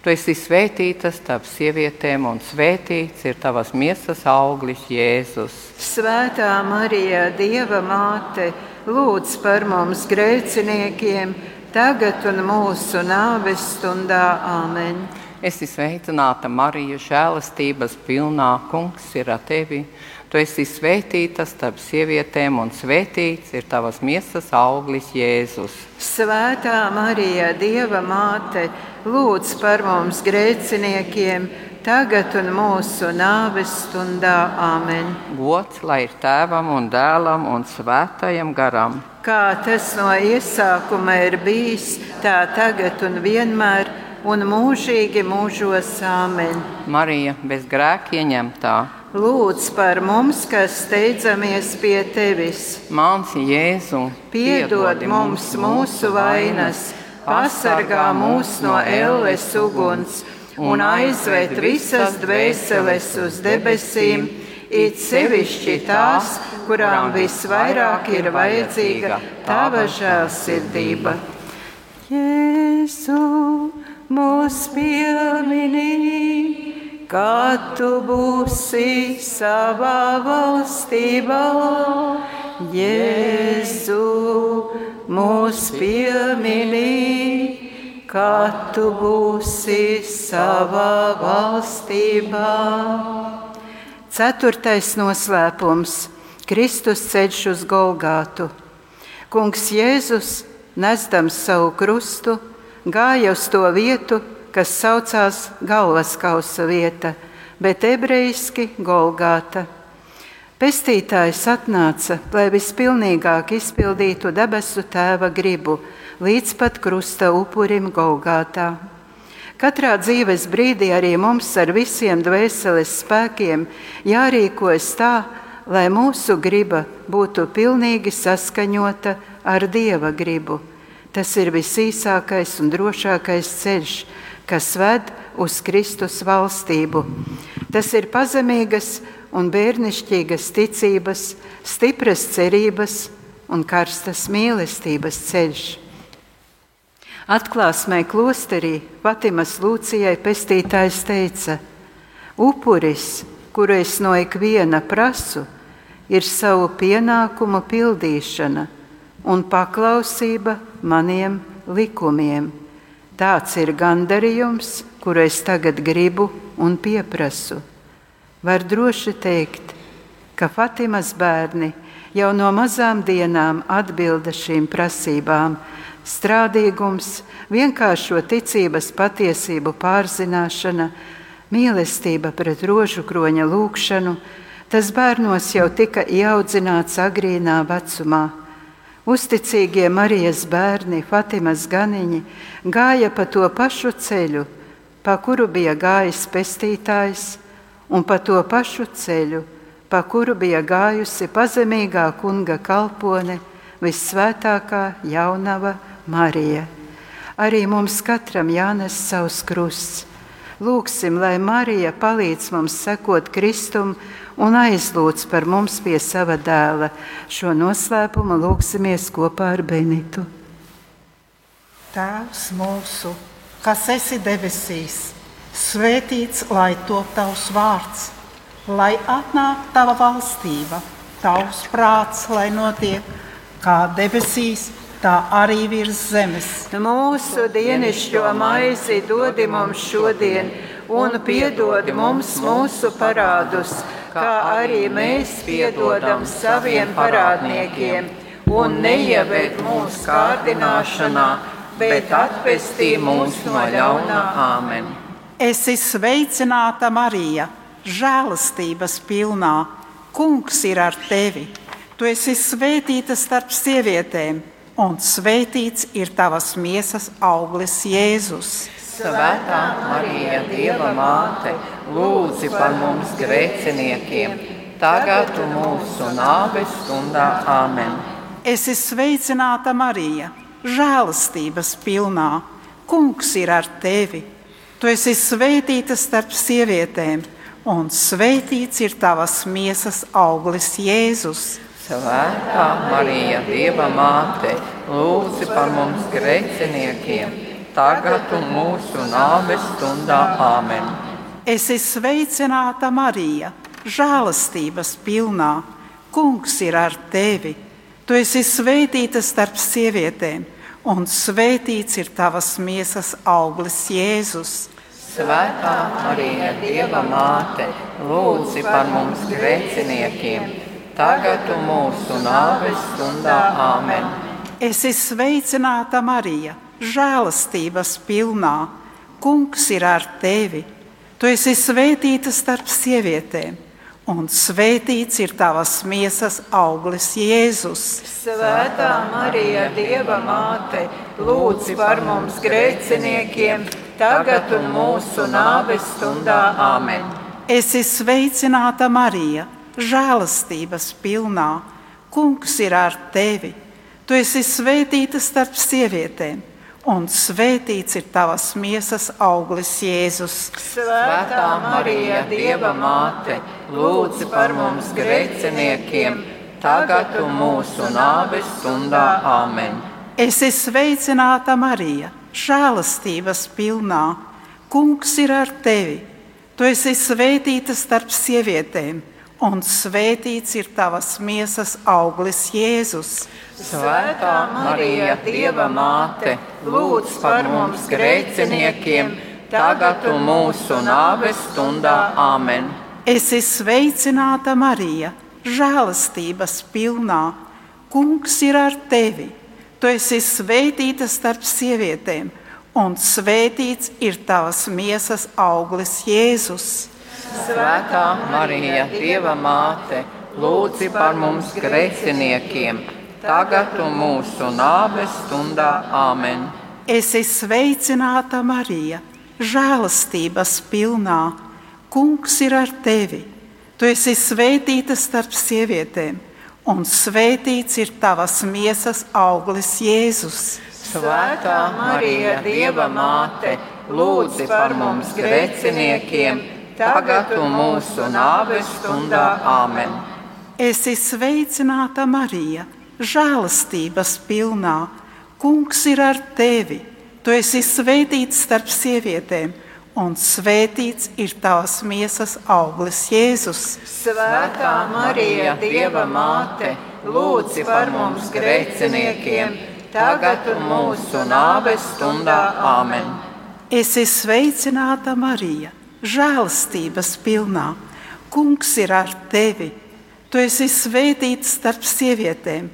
Tu esi svētīta starp sievietēm, un svētīts ir tavas miesas auglis, Jēzus. Svētā Marija, Dieva māte, lūdz par mums grēciniekiem, tagad un mūsu nāves stundā. Āmen. Es esmu sveicināta, Marija, žēlastības pilnā. Kungs ir ar tevi. Tu esi svētīta starp sievietēm, un svētīts ir tavas miesas auglis, Jēzus. Svētā Marija, Dieva māte, lūdz par mums grēciniekiem, tagad un mūsu nāves stundā. Āmen. Gods lai ir tēvam un dēlam un svētajam garam. Kā tas no iesākuma ir bijis, tā tagad un vienmēr, un mūžīgi mūžos. Āmen. Marija bez grēka ieņemtā. Lūdz par mums, kas steidzamies pie tevis. Mans Jēzu, Piedod mums mūsu vainas, pasargā mūs no elles uguns un aizved visas dvēseles uz debesīm, it sevišķi tās, kurām visvairāk ir vajadzīga tava žēlsirdība. Jēzu, mūs pieminī, kad tu būsi savā valstībā. Jēzu, mūs pieminī, kad tu būsi savā valstībā. Ceturtais noslēpums - Kristus ceļš uz Golgātu. Kungs Jēzus, nesdams savu krustu, gāja uz to vietu, kas saucās galvas kausa vieta, bet ebrejiski Golgāta. Pestītājs atnāca, lai vispilnīgāk izpildītu debesu tēva gribu, līdz pat krusta upurim Golgātā. Katrā dzīves brīdī arī mums ar visiem dvēseles spēkiem jārīkojas tā, lai mūsu griba būtu pilnīgi saskaņota ar Dieva gribu. Tas ir visīsākais un drošākais ceļš, kas ved uz Kristus valstību. Tas ir pazemīgas un bērnišķīgas ticības, stipras cerības un karstas mīlestības ceļš. Atklāsmē klosterī Patimas Lūcijai pestītājs teica: Upuris, kuru es no ikviena prasu, ir savu pienākumu pildīšana un paklausība maniem likumiem. Tāds ir gandarījums, kuru es tagad gribu un pieprasu. Var droši teikt, ka Fatimas bērni jau no mazām dienām atbilda šīm prasībām. Strādīgums, vienkāršo ticības patiesību pārzināšana, mīlestība pret rožu kroņa lūgšanu, tas bērnos jau tika ieaudzināts agrīnā vecumā. Uzticīgie Marijas bērni, Fatimas ganiņi, gāja pa to pašu ceļu, pa kuru bija gājis pestītājs, un pa to pašu ceļu, pa kuru bija gājusi pazemīgā kunga kalpone, visvētākā jaunava Marija. Arī mums katram jānes savs krusts. Lūksim, lai Marija palīdz mums sekot Kristum un aizlūdz par mums pie sava dēla. Šo noslēpumu lūksimies kopā ar Benitu. Tēvs mūsu, kas esi debesīs, svētīts lai top tavs vārds, lai atnāk tava valstība, tavs prāts, lai notiek kā debesīs, tā arī virs zemes. Mūsu dienascho maizi dod mums šodien, un piedod mums mūsu parādus kā arī mēs piedodam saviem parādniekiem, un neieved mūsu kārdināšanā, bet atpestī mūs no ļaunā Āmen. Es esmu sveicināta Marija, žēlastības pilnā. Kungs ir ar tevi. Tu esi svētīta starp sievietēm, un svētīts ir tavas miesas auglis Jēzus. Svētā Marija, Dieva māte, lūdzi par mums grēciniekiem, tagad mūsu nāves stundā Āmen. Es esmu sveicināta Marija, žēlastības pilnā. Kungs ir ar tevi. Tu esi svētīta starp sievietēm, un svētīts ir tavas miesas auglis Jēzus. Svētā Marija, Dieva māte, lūdzi par mums grēciniekiem tagad un mūsu nāves stundā Āmen. Es esmu sveicināta Marija, žēlastības pilnā. Kungs ir ar tevi. Tu esi svētīta starp sievietēm, un svētīts ir tavas miesas auglis Jēzus. Svētā Marija, Dieva māte, lūdzi par mums grēciniekiem, tagad un mūsu nāves stundā Āmen. Es esmu sveicināta Marija žēlastības pilnā. Kungs ir ar tevi. Tu esi svētīta starp sievietēm, un svētīts ir tavas miesas auglis Jēzus. Svētā Marija, Dieva māte, lūdz par mums grēciniekiem, tagad un mūsu nāves stundā Āmen. Es esmu sveicināta Marija, žēlastības pilnā. Kungs ir ar tevi. Tu esi svētīta starp sievietēm un svētīts ir tavas miesas auglis, Jēzus. Svētā Marija, Dieva māte, lūdzi par mums grēciniekiem, tagad un mūsu nāves stundā Āmen. Es esmu sveicināta Marija, žēlastības pilnā, kungs ir ar tevi. Tu esi svētīta starp sievietēm, un svētīts ir tavas miesas auglis Jēzus. Svētā Marija, Dieva māte, lūdz par mums grēciniekiem, tagad un mūsu nāves stundā Āmen. Esi sveicināta Marija, žēlastības pilnā, kungs ir ar tevi. Tu esi svētīta starp sievietēm, un svētīts ir tavas miesas auglis Jēzus. Svētā Marija, Dieva māte, lūdzi par mums grēciniekiem, tagad un mūsu nāves stundā Āmen. Esi sveicināta Marija, žēlastības pilnā, kungs ir ar tevi. Tu esi svētīta starp sievietēm un svētīts ir tavas miesas auglis Jēzus. Svētā Marija, Dieva māte, lūdzi par mums grēciniekiem, tagad un mūsu nāves stundā Āmen. Esi sveicināta Marija, žēlastības pilnā, Kungs ir ar tevi. Tu esi svētīts starp sievietēm un svētīts ir tavas miesas auglis Jēzus. Svētā Marija, Dieva māte, lūdzi par mums grēciniekiem, tagad un mūsu nāves stundā Āmen. Esi sveicināta Marija, žēlastības pilnā. Kungs ir ar tevi. Tu esi svētīts starp sievietēm,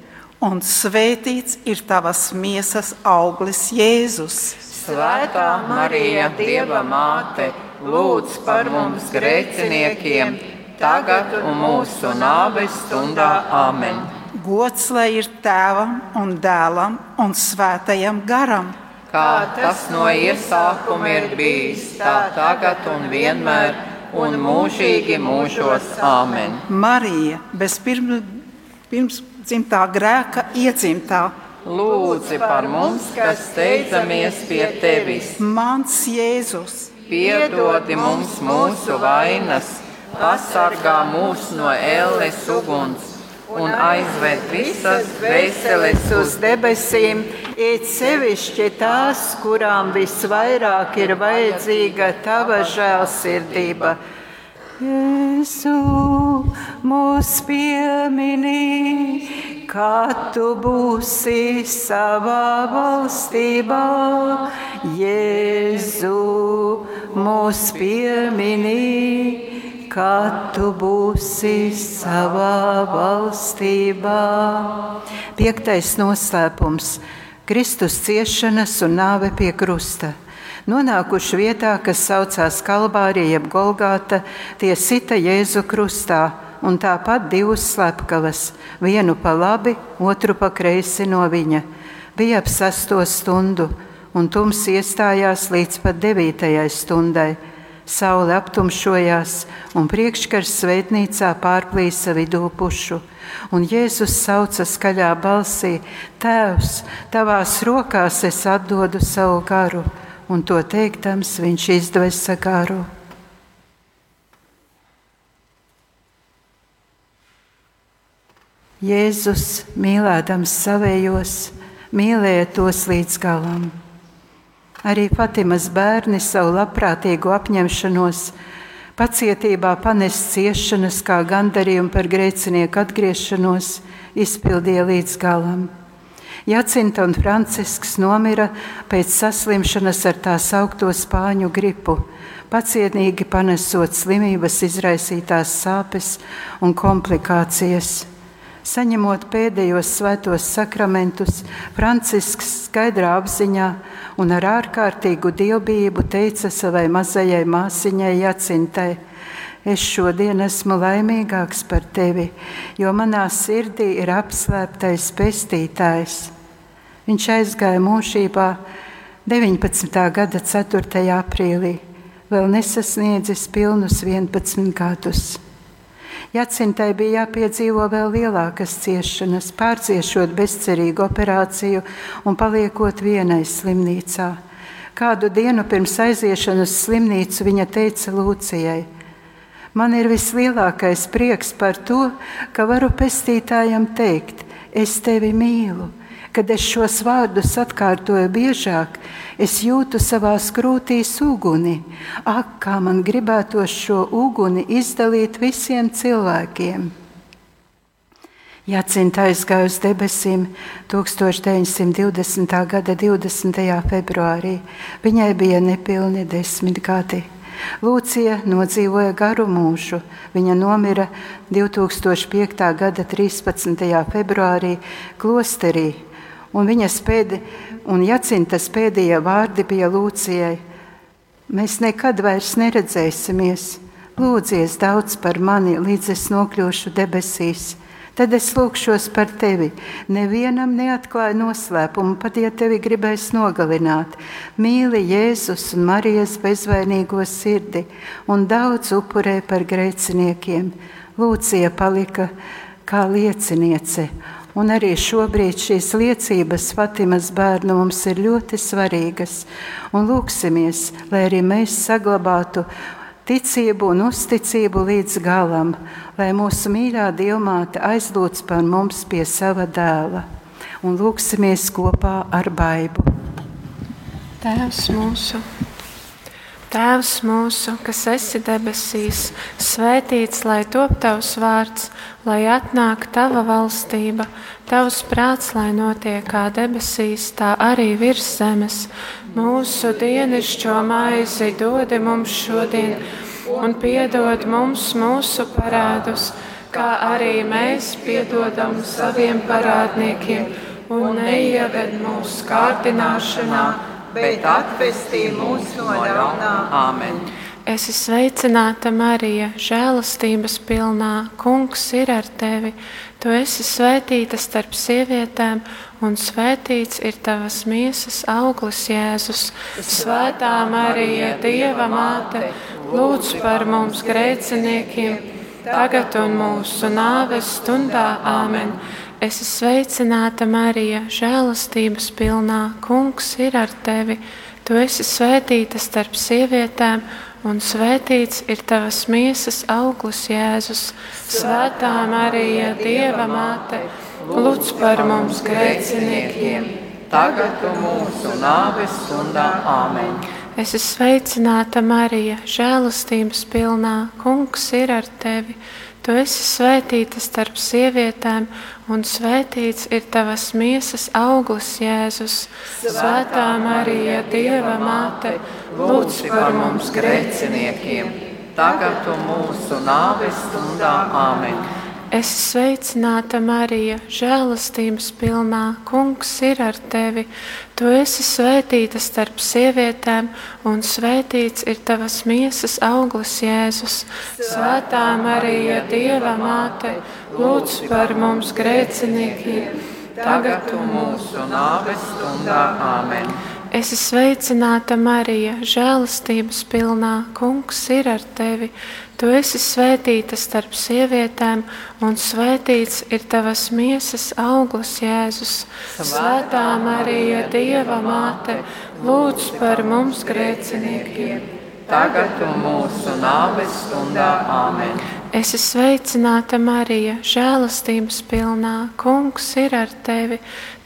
un svētīts ir tavas miesas auglis Jēzus. Svētā Marija, Dieva māte, lūdz par mums grēciniekiem, tagad un mūsu nāves stundā Āmen. Gods lai ir tēvam un dēlam un svētajam garam. Kā tas no iesākuma ir bijis, tā tagad un vienmēr un mūžīgi mūžos. Āmen. Marija, bez pirms, pirms dzimtā grēka iedzimtā. Lūdzi par mums, kas steidzamies pie tevis. Mans Jēzus, piedodi mums mūsu vainas, pasargā mūs no ēles uguns un aizved visas veseles uz debesīm, it sevišķi tās, kurām visvairāk ir vajadzīga tava žēlsirdība. Jēzu mūs pieminī, kad tu būsi savā valstībā. Jēzu mūs pieminī, kad tu būsi savā valstībā. Piektais noslēpums - Kristus ciešanas un nāve pie krusta. Nonākuši vietā, kas saucās Kalvārija jeb Golgāta, tie sita Jēzu krustā un tāpat divas slepkavas, vienu pa labi, otru pa kreisi no viņa. Bija ap sesto stundu, un tums iestājās līdz pat devītajai stundai. Saule aptumšojās, un priekškars svētnīcā pārplīsa vidū pušu. Un Jēzus sauca skaļā balsī: Tēvs, tavās rokās es atdodu savu garu, un to teiktams viņš izdvesa garu. Jēzus, mīlēdams savējos, mīlēja tos līdz galam. Arī Fatimas bērni savu labprātīgo apņemšanos pacietībā panest ciešanas kā gandarījumu par grēcinieku atgriešanos izpildīja līdz galam. Jacinta un Francisks nomira pēc saslimšanas ar tā saukto spāņu gripu, pacietīgi panesot slimības izraisītās sāpes un komplikācijas. Saņemot pēdējos svētos sakramentus, Francisks skaidrā apziņā un ar ārkārtīgu dievbijību teica savai mazajai māsiņai Jacintai: Es šodien esmu laimīgāks par tevi, jo manā sirdī ir apslēptais pestītājs. Viņš aizgāja mūžībā 19. gada 4. aprīlī, vēl nesasniedzis pilnus 11 gadus. Jacintai bija jāpiedzīvo vēl lielākas ciešanas, pārciešot bezcerīgu operāciju un paliekot vienai slimnīcā. Kādu dienu pirms aiziešanas slimnīcu viņa teica Lūcijai: Man ir vislielākais prieks par to, ka varu pestītājam teikt, es tevi mīlu, Kad es šos vārdus atkārtoju biežāk, es jūtu savā krūtīs uguni. Ak, kā man gribētos šo uguni izdalīt visiem cilvēkiem! Jacinta aizgāja uz debesīm 1920. gada 20. februārī. Viņai bija nepilni desmit gadi. Lūcija nodzīvoja garu mūžu. Viņa nomira 2005. gada 13. februārī klosterī un viņas pēdi, un Jacintas pēdējie vārdi bija Lūcijai: Mēs nekad vairs neredzēsimies. Lūdzies daudz par mani, līdz es nokļūšu debesīs. Tad es lūgšos par tevi. Nevienam neatklāja noslēpumu, pat ja tevi gribēs nogalināt. Mīli Jēzus un Marijas bezvainīgo sirdi un daudz upurē par grēciniekiem. Lūcija palika kā lieciniece, Un arī šobrīd šīs liecības Fatimas bērnu mums ir ļoti svarīgas. Un lūksimies, lai arī mēs saglabātu ticību un uzticību līdz galam, lai mūsu mīļā dievmāte aizlūdz par mums pie sava dēla. Un lūksimies kopā ar baidu. Tēvs mūsu! Tēvs mūsu, kas esi debesīs, svētīts lai top tavs vārds, lai atnāk tava valstība, tavs prāts, lai notiek kā debesīs, tā arī virs zemes. Mūsu dienascho maizi dodi mums šodien, un piedod mums mūsu parādus, kā arī mēs piedodam saviem parādniekiem, un neieved mūsu kārdināšanā bet atvestī mūs no ļaunā. Āmen! Es esmu sveicināta, Marija, žēlastības pilnā. Kungs ir ar tevi. Tu esi svētīta starp sievietēm, un svētīts ir tavas miesas auglis, Jēzus. Svētā Marija, Dieva māte, lūdz par mums grēciniekiem, tagad un mūsu nāves stundā. Āmen! Es esmu sveicināta, Marija, žēlastības pilnā. Kungs ir ar tevi. Tu esi svētīta starp sievietēm, un svētīts ir tavas miesas auglis, Jēzus. Svētā Marija, Dieva māte, lūdz par mums grēciniekiem, tagad un mūsu nāves stundā. Āmen! Es esmu sveicināta, Marija, žēlastības pilnā. Kungs ir ar tevi. Tu esi svētīta starp sievietēm, un svētīts ir tavas miesas auglis, Jēzus. Svētā Marija, Dieva māte, lūdz par mums grēciniekiem, tagad un mūsu nāves stundā. Āmen! Es sveicināta Marija, žēlastības pilnā, Kungs ir ar tevi. Tu esi svētīta starp sievietēm, un svētīts ir tavas miesas auglis, Jēzus. Svētā Marija, Dieva māte, lūdz par mums grēciniekiem, tagad un mūsu nāves stundā. Āmen! Es esmu sveicināta Marija, žēlastības pilnā, Kungs ir ar tevi. Tu esi svētīta starp sievietēm, un svētīts ir tavas miesas auglis, Jēzus. Svētā Marija, Dieva māte, lūdz par mums grēciniekiem, tagad un mūsu nāves stundā. Āmen! Es esmu sveicināta, Marija, žēlastības pilnā. Kungs ir ar tevi.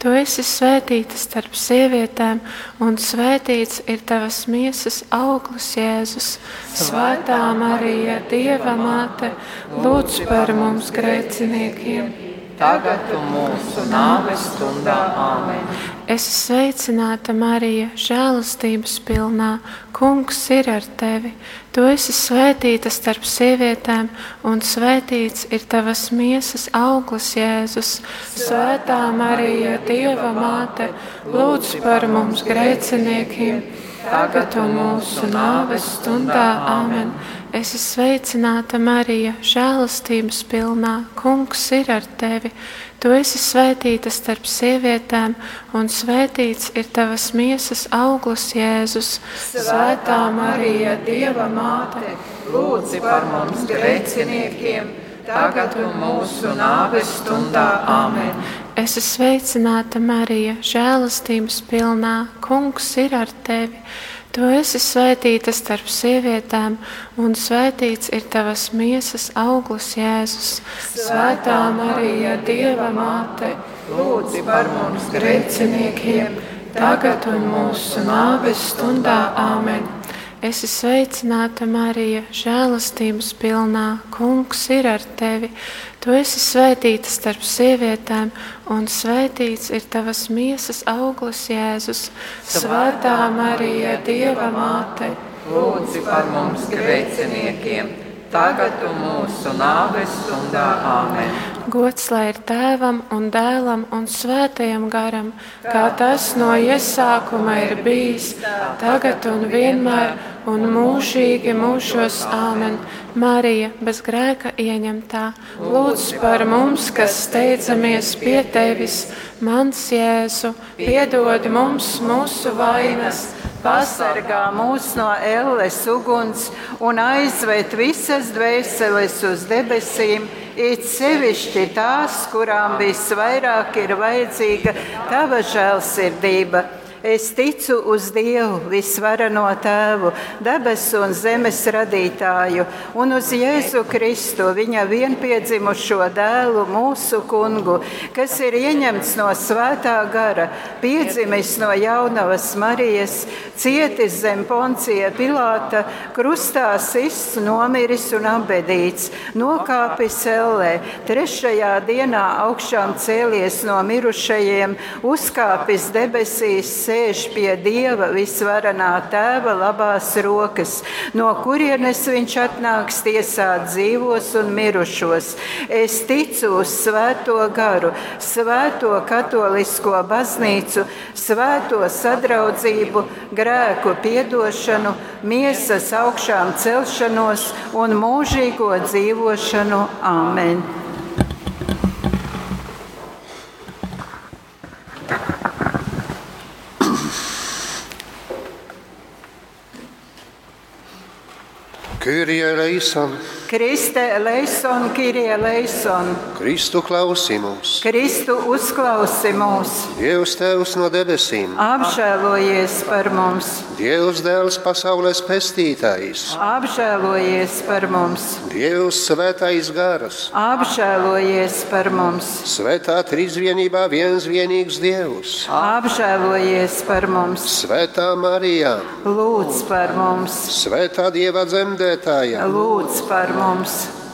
Tu esi svētīta starp sievietēm, un svētīts ir tavas miesas auglis, Jēzus. Svētā Marija, Dieva māte, lūdz par mums grēciniekiem, tagad mūsu nāves stundā. Āmen! Es esmu sveicināta, Marija, žēlastības pilnā. Kungs ir ar tevi. Tu esi svētīta starp sievietēm, un svētīts ir tavas miesas auglis, Jēzus. Svētā Marija, Dieva māte, lūdz par mums grēciniekiem, tagad un mūsu nāves stundā. Amen! Es esmu sveicināta, Marija, žēlastības pilnā. Kungs ir ar tevi! Tu esi svētīta starp sievietēm, un svētīts ir tavas miesas auglis, Jēzus. Svētā Marija, Dieva māte, lūdzi par mums grēciniekiem, tagad un mūsu nāves stundā. Āmen! Es esmu sveicināta, Marija, žēlastības pilnā. Kungs ir ar tevi! Tu esi svētīta starp sievietēm, un svētīts ir tavas miesas auglis, Jēzus. Svētā Marija, Dieva māte! lūdz par mums grēciniekiem, tagad un mūsu nāves stundā Āmen. Es esmu sveicināta, Marija, žēlastības pilnā. Kungs ir ar tevi. Tu esi svētīta starp sievietēm, un svētīts ir tavas miesas auglis, Jēzus. Svētā Marija, Dieva māte, lūdzi par mums grēciniekiem, tagad un mūsu nāves stundā Āmen. Gods lai ir tēvam un dēlam un svētajam garam, kā tas no iesākuma ir bijis, tagad un vienmēr un mūžīgi mūžos Āmen. Marija bez grēka ieņemtā, lūdz par mums, kas steidzamies pie tevis, mans Jēzu, piedod mums mūsu vainas pasargā mūs no elles uguns un aizved visas dvēseles uz debesīm, it sevišķi tās, kurām visvairāk ir vajadzīga tava žēlsirdība. Es ticu uz Dievu, visvarano tēvu, debesu un zemes radītāju, un uz Jēzu Kristu, viņa vienpiedzimušo dēlu, mūsu kungu, kas ir ieņemts no svētā gara, piedzimis no jaunavas Marijas, cietis zem poncija Pilāta, krustā sists, nomiris un apbedīts, nokāpis ellē, trešajā dienā augšām cēlies no mirušajiem, uzkāpis debesīs sēž pie Dieva visvarenā tēva labās rokas, no kurienes viņš atnāks tiesāt dzīvos un mirušos. Es ticu uz svēto garu, svēto katolisko baznīcu, svēto sadraudzību, grēku piedošanu, miesas augšām celšanos un mūžīgo dzīvošanu. Āmen! Kyrie eleison, Kriste eleison, Kirie eleison, Kristu klausī mums, Kristu uzklausi mūs, Dievs Tēvs no debesīm, apžēlojies par mums, Dievs Dēls pasaules pestītājs, apžēlojies par mums, Dievs Svētais Gāras, apžēlojies par mums, Svētā trīsvienībā viens vienīgs Dievs, apžēlojies par mums, Svētā Marijā, lūdz par mums, Svētā Dieva dzemdētāja, lūdz par mums,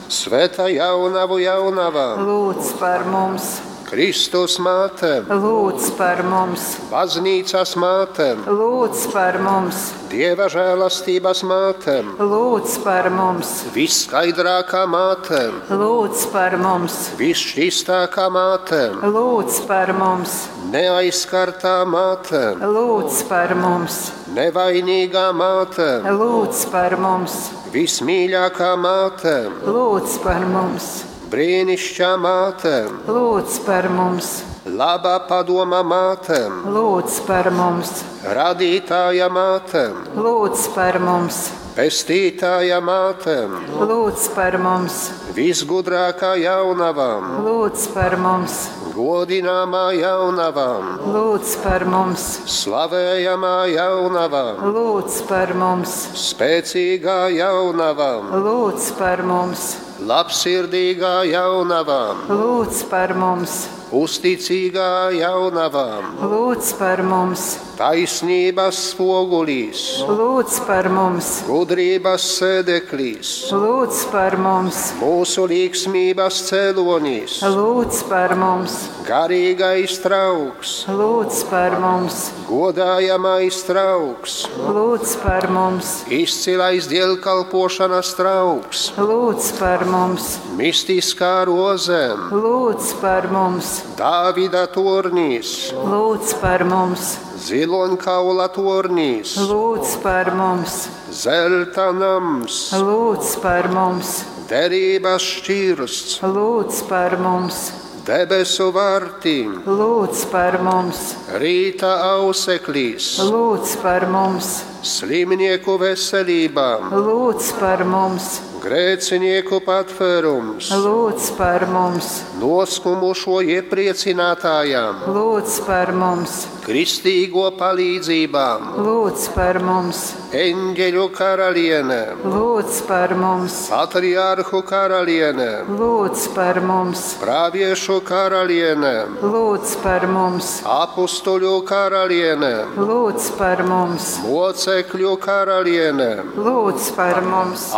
Svētā jaunavu jaunavā, lūdz par mums, Kristus māte, lūdz par mums, baznīcas māte, lūdz par mums, Dieva žēlastības māte, lūdz par mums, viskaidrākā māte, lūdz par mums, visšķistākā māte, lūdz par mums, neaizskartā māte, lūdz par mums, nevainīgā māte, lūdz par mums, vismīļākā māte, lūdz par mums, brīnišķīgā māte, lūdz par mums, labā padoma māte, lūdz par mums, radītāja māte, lūdz par mums, pestītāja māte, lūdz par mums, visgudrākā jaunavā, lūdz par mums, godināmā jaunavā, lūdz par mums, slavējamā jaunavā, lūdz par mums, spēcīgā jaunavā, lūdz par mums, labsirdīgā jaunavā, lūdz par mums, uzticīgā jaunavā, lūdz par mums, taisnības spogulīs, lūdz par mums, gudrības sēdeklīs, lūdz par mums, mūsu līgsmības cēlonīs, lūdz par mums, garīgais trauks, lūdz par mums, godājamais trauks, lūdz par mums, izcilais dievkalpošanas trauks, lūdz par mums, mistiskā rozē, lūdz par mums, Dāvida turnīs, lūdz par mums, ziloņkaula turnīs, lūdz par mums, zelta nams, lūdz par mums, derības šķirsts, lūdz par mums, debesu vārtīm, lūdz par mums, rīta auseklīs, lūdz par mums, slimnieku veselībām, lūdz par mums, grēcinieku patvērums, lūdz par mums, noskumušo iepriecinātājām, lūdz par mums, kristīgo palīdzībām, lūdz par mums, eņģeļu karalienēm, lūdz par mums, patriārhu karalienēm, lūdz par mums, praviešu karalienēm, lūdz par mums, apstuļu karalienēm, lūdz par mums, mocekļu karalienēm, lūdz par mums,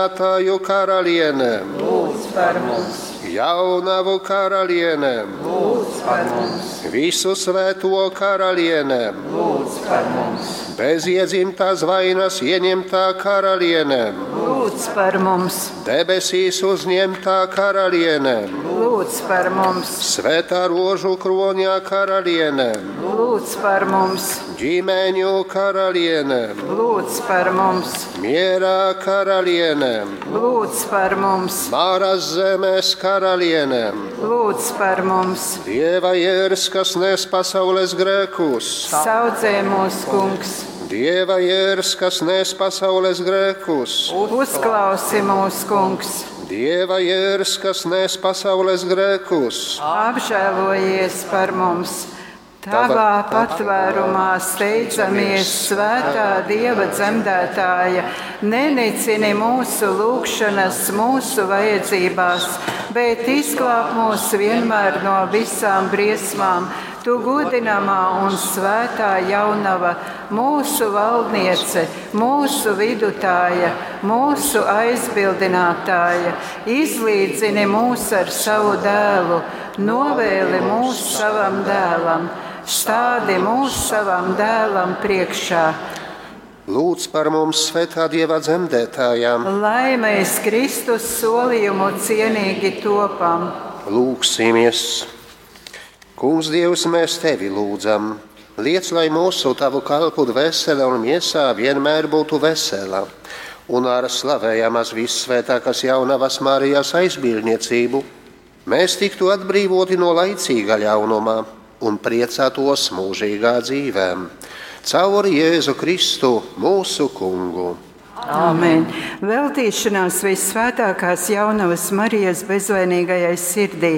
apliecinātāju karalienēm, lūdz par mums, jaunavu karalienēm, lūdz par mums, visu svēto karalienēm, lūdz par mums, bez iedzimtās vainas ieņemtā karalienēm, lūdz par mums, debesīs uzņemtā karalienēm, lūdz par mums, svētā rožu kroņā karalienēm, lūdz par mums, ģimeņu karalienēm, lūdz par mums, mierā karalienēm, lūdz par mums, māras zemes karalienēm, lūdz par mums, dieva jērs, kas nes pasaules grēkus, saudzē mūs, kungs, dieva jērs, kas nes pasaules grēkus, uzklausi mūs, kungs, dieva jērs, kas nes pasaules grēkus, apžēlojies par mums. Tavā patvērumā steidzamies, svētā Dieva dzemdētāja, nenicini mūsu lūgšanas, mūsu vajadzībās, bet izglāb mūs vienmēr no visām briesmām. Tu godināmā un svētā jaunava, mūsu valdniece, mūsu vidutāja, mūsu aizbildinātāja, izlīdzini mūs ar savu dēlu, novēli mūs savam dēlam, stādi mūs savam dēlam priekšā, Lūdz par mums, Svētā Dieva dzemdētājām, lai mēs Kristus solījumu cienīgi topam. lūgsimies! Kungs, Dievs, mēs tevi lūdzam! Liec, lai mūsu tavu kalpu dvēsele un miesā vienmēr būtu vesela, un ar slavējamas visvētākās jaunavas Marijas aizbildniecību mēs tiktu atbrīvoti no laicīga ļaunuma un priecātos mūžīgā dzīvēm. Caur Jēzu Kristu, mūsu kungu. Amen. Veltīšanās visvētākās jaunavas Marijas bezvainīgajai sirdī,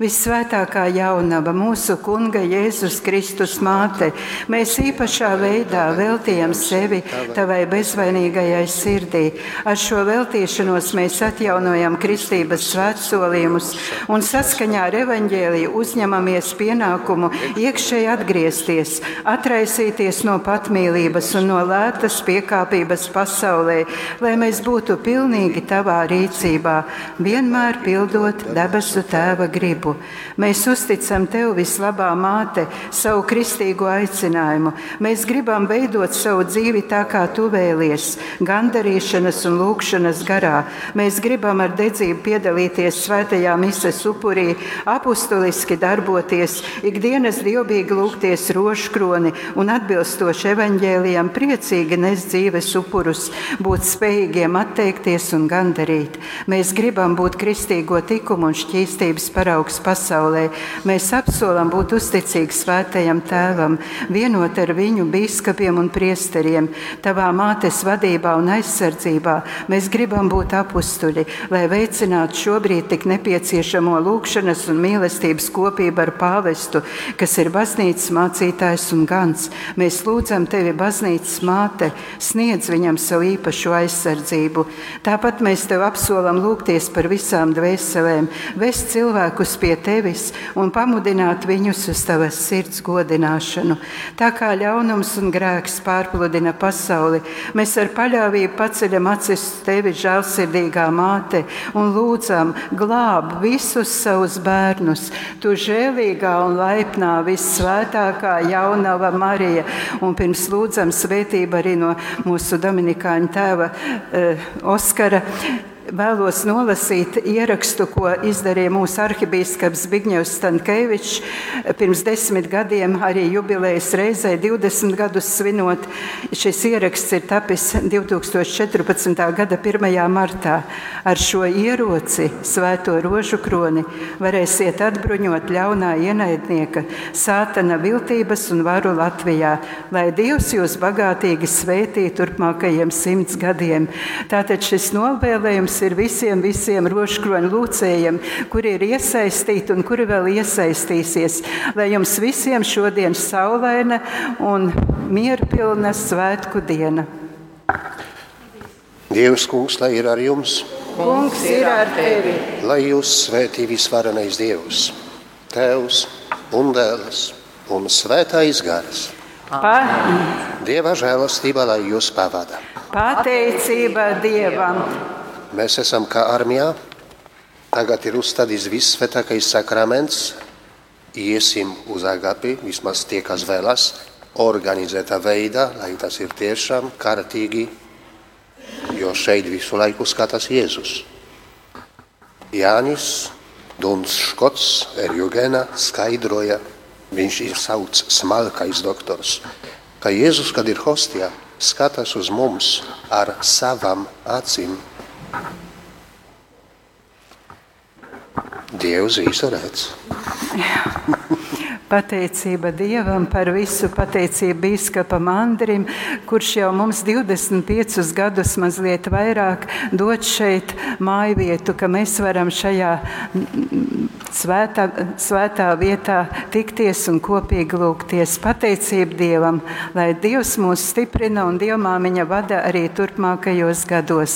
visvētākā jaunava, mūsu Kunga Jēzus Kristus māte, mēs īpašā veidā veltījam sevi tavai bezvainīgajai sirdī. Ar šo veltīšanos mēs atjaunojam kristības svētsolījumus un saskaņā ar evaņģēliju uzņemamies pienākumu iekšēji atgriezties, atraisīties no patmīlības un no lētas piekāpības pasaulē pasaulē, lai mēs būtu pilnīgi tavā rīcībā, vienmēr pildot debesu tēva gribu. Mēs uzticam tev, vislabā māte, savu kristīgo aicinājumu. Mēs gribam veidot savu dzīvi tā, kā tu vēlies, gandarīšanas un lūkšanas garā. Mēs gribam ar dedzību piedalīties svētajā mises upurī, apustuliski darboties, ikdienas dievbīgi lūgties rožkroni un atbilstoši evaņģēlijam priecīgi nes dzīves upurus, būt spējīgiem atteikties un gandarīt. Mēs gribam būt kristīgo tikumu un šķīstības paraugs pasaulē. Mēs apsolam būt uzticīgi svētajam tēvam, vienot ar viņu biskupiem un priesteriem, tavā mātes vadībā un aizsardzībā. Mēs gribam būt apstuļi, lai veicinātu šobrīd tik nepieciešamo lūgšanas un mīlestības kopību ar pāvestu, kas ir baznīcas mācītājs un gans. Mēs lūdzam tevi, baznīcas māte, sniedz viņam savu īpašu aizsardzību. Tāpat mēs tev apsolam lūgties par visām dvēselēm, vest cilvēkus pie tevis un pamudināt viņus uz tavas sirds godināšanu. Tā kā ļaunums un grēks pārpludina pasauli, mēs ar paļāvību paceļam acis uz tevi, žēlsirdīgā māte, un lūdzam, glāb visus savus bērnus. Tu žēlīgā un laipnā, vissvētākā jaunava Marija, un pirms lūdzam svētību arī no mūsu Dominikāņu tēva uh, Oskara. Vēlos nolasīt ierakstu, ko izdarīja mūsu arhibīskaps Zbigņevs Stankēvičs pirms desmit gadiem, arī jubilejas reizē, 20 gadus svinot. Šis ieraksts ir tapis 2014. gada 1. martā. Ar šo ieroci, svēto rožu kroni, varēsiet atbruņot ļaunā ienaidnieka, sātana viltības un varu Latvijā, lai Dievs jūs bagātīgi svētī turpmākajiem simts gadiem. Tātad šis novēlējums ir visiem, visiem roškroņu lūcējiem, kuri ir iesaistīti un kuri vēl iesaistīsies. Lai jums visiem šodien saulaina un mierpilna svētku diena. Dievs, kungs, lai ir ar jums! Kungs ir ar tevi! Lai jūs svētī visvarenais Dievs, Tēvs un Dēls un Svētais Gars! Pa, Dieva žēlastība, lai jūs pavada! pateicība Dievam! Mēs esam kā armijā. Tagad ir uzstādīts visvētākais sakraments. Iesim uz agapi, vismaz tie, kas vēlas, organizētā veidā, lai tas ir tiešām kārtīgi, jo šeit visu laiku skatās Jēzus. Jānis Duns Škots Erjugena skaidroja, viņš ir sauc smalkais doktors, ka Jēzus, kad ir hostijā, skatās uz mums ar savām acīm. Dievs visu redz. [LAUGHS] Pateicība Dievam par visu, pateicība Bīskapam Andrim, kurš jau mums 25 gadus mazliet vairāk dod šeit māju vietu, ka mēs varam šajā svētā, svētā vietā tikties un kopīgi lūgties. Pateicība Dievam, lai Dievs mūs stiprina un Dievmāmiņa vada arī turpmākajos gados.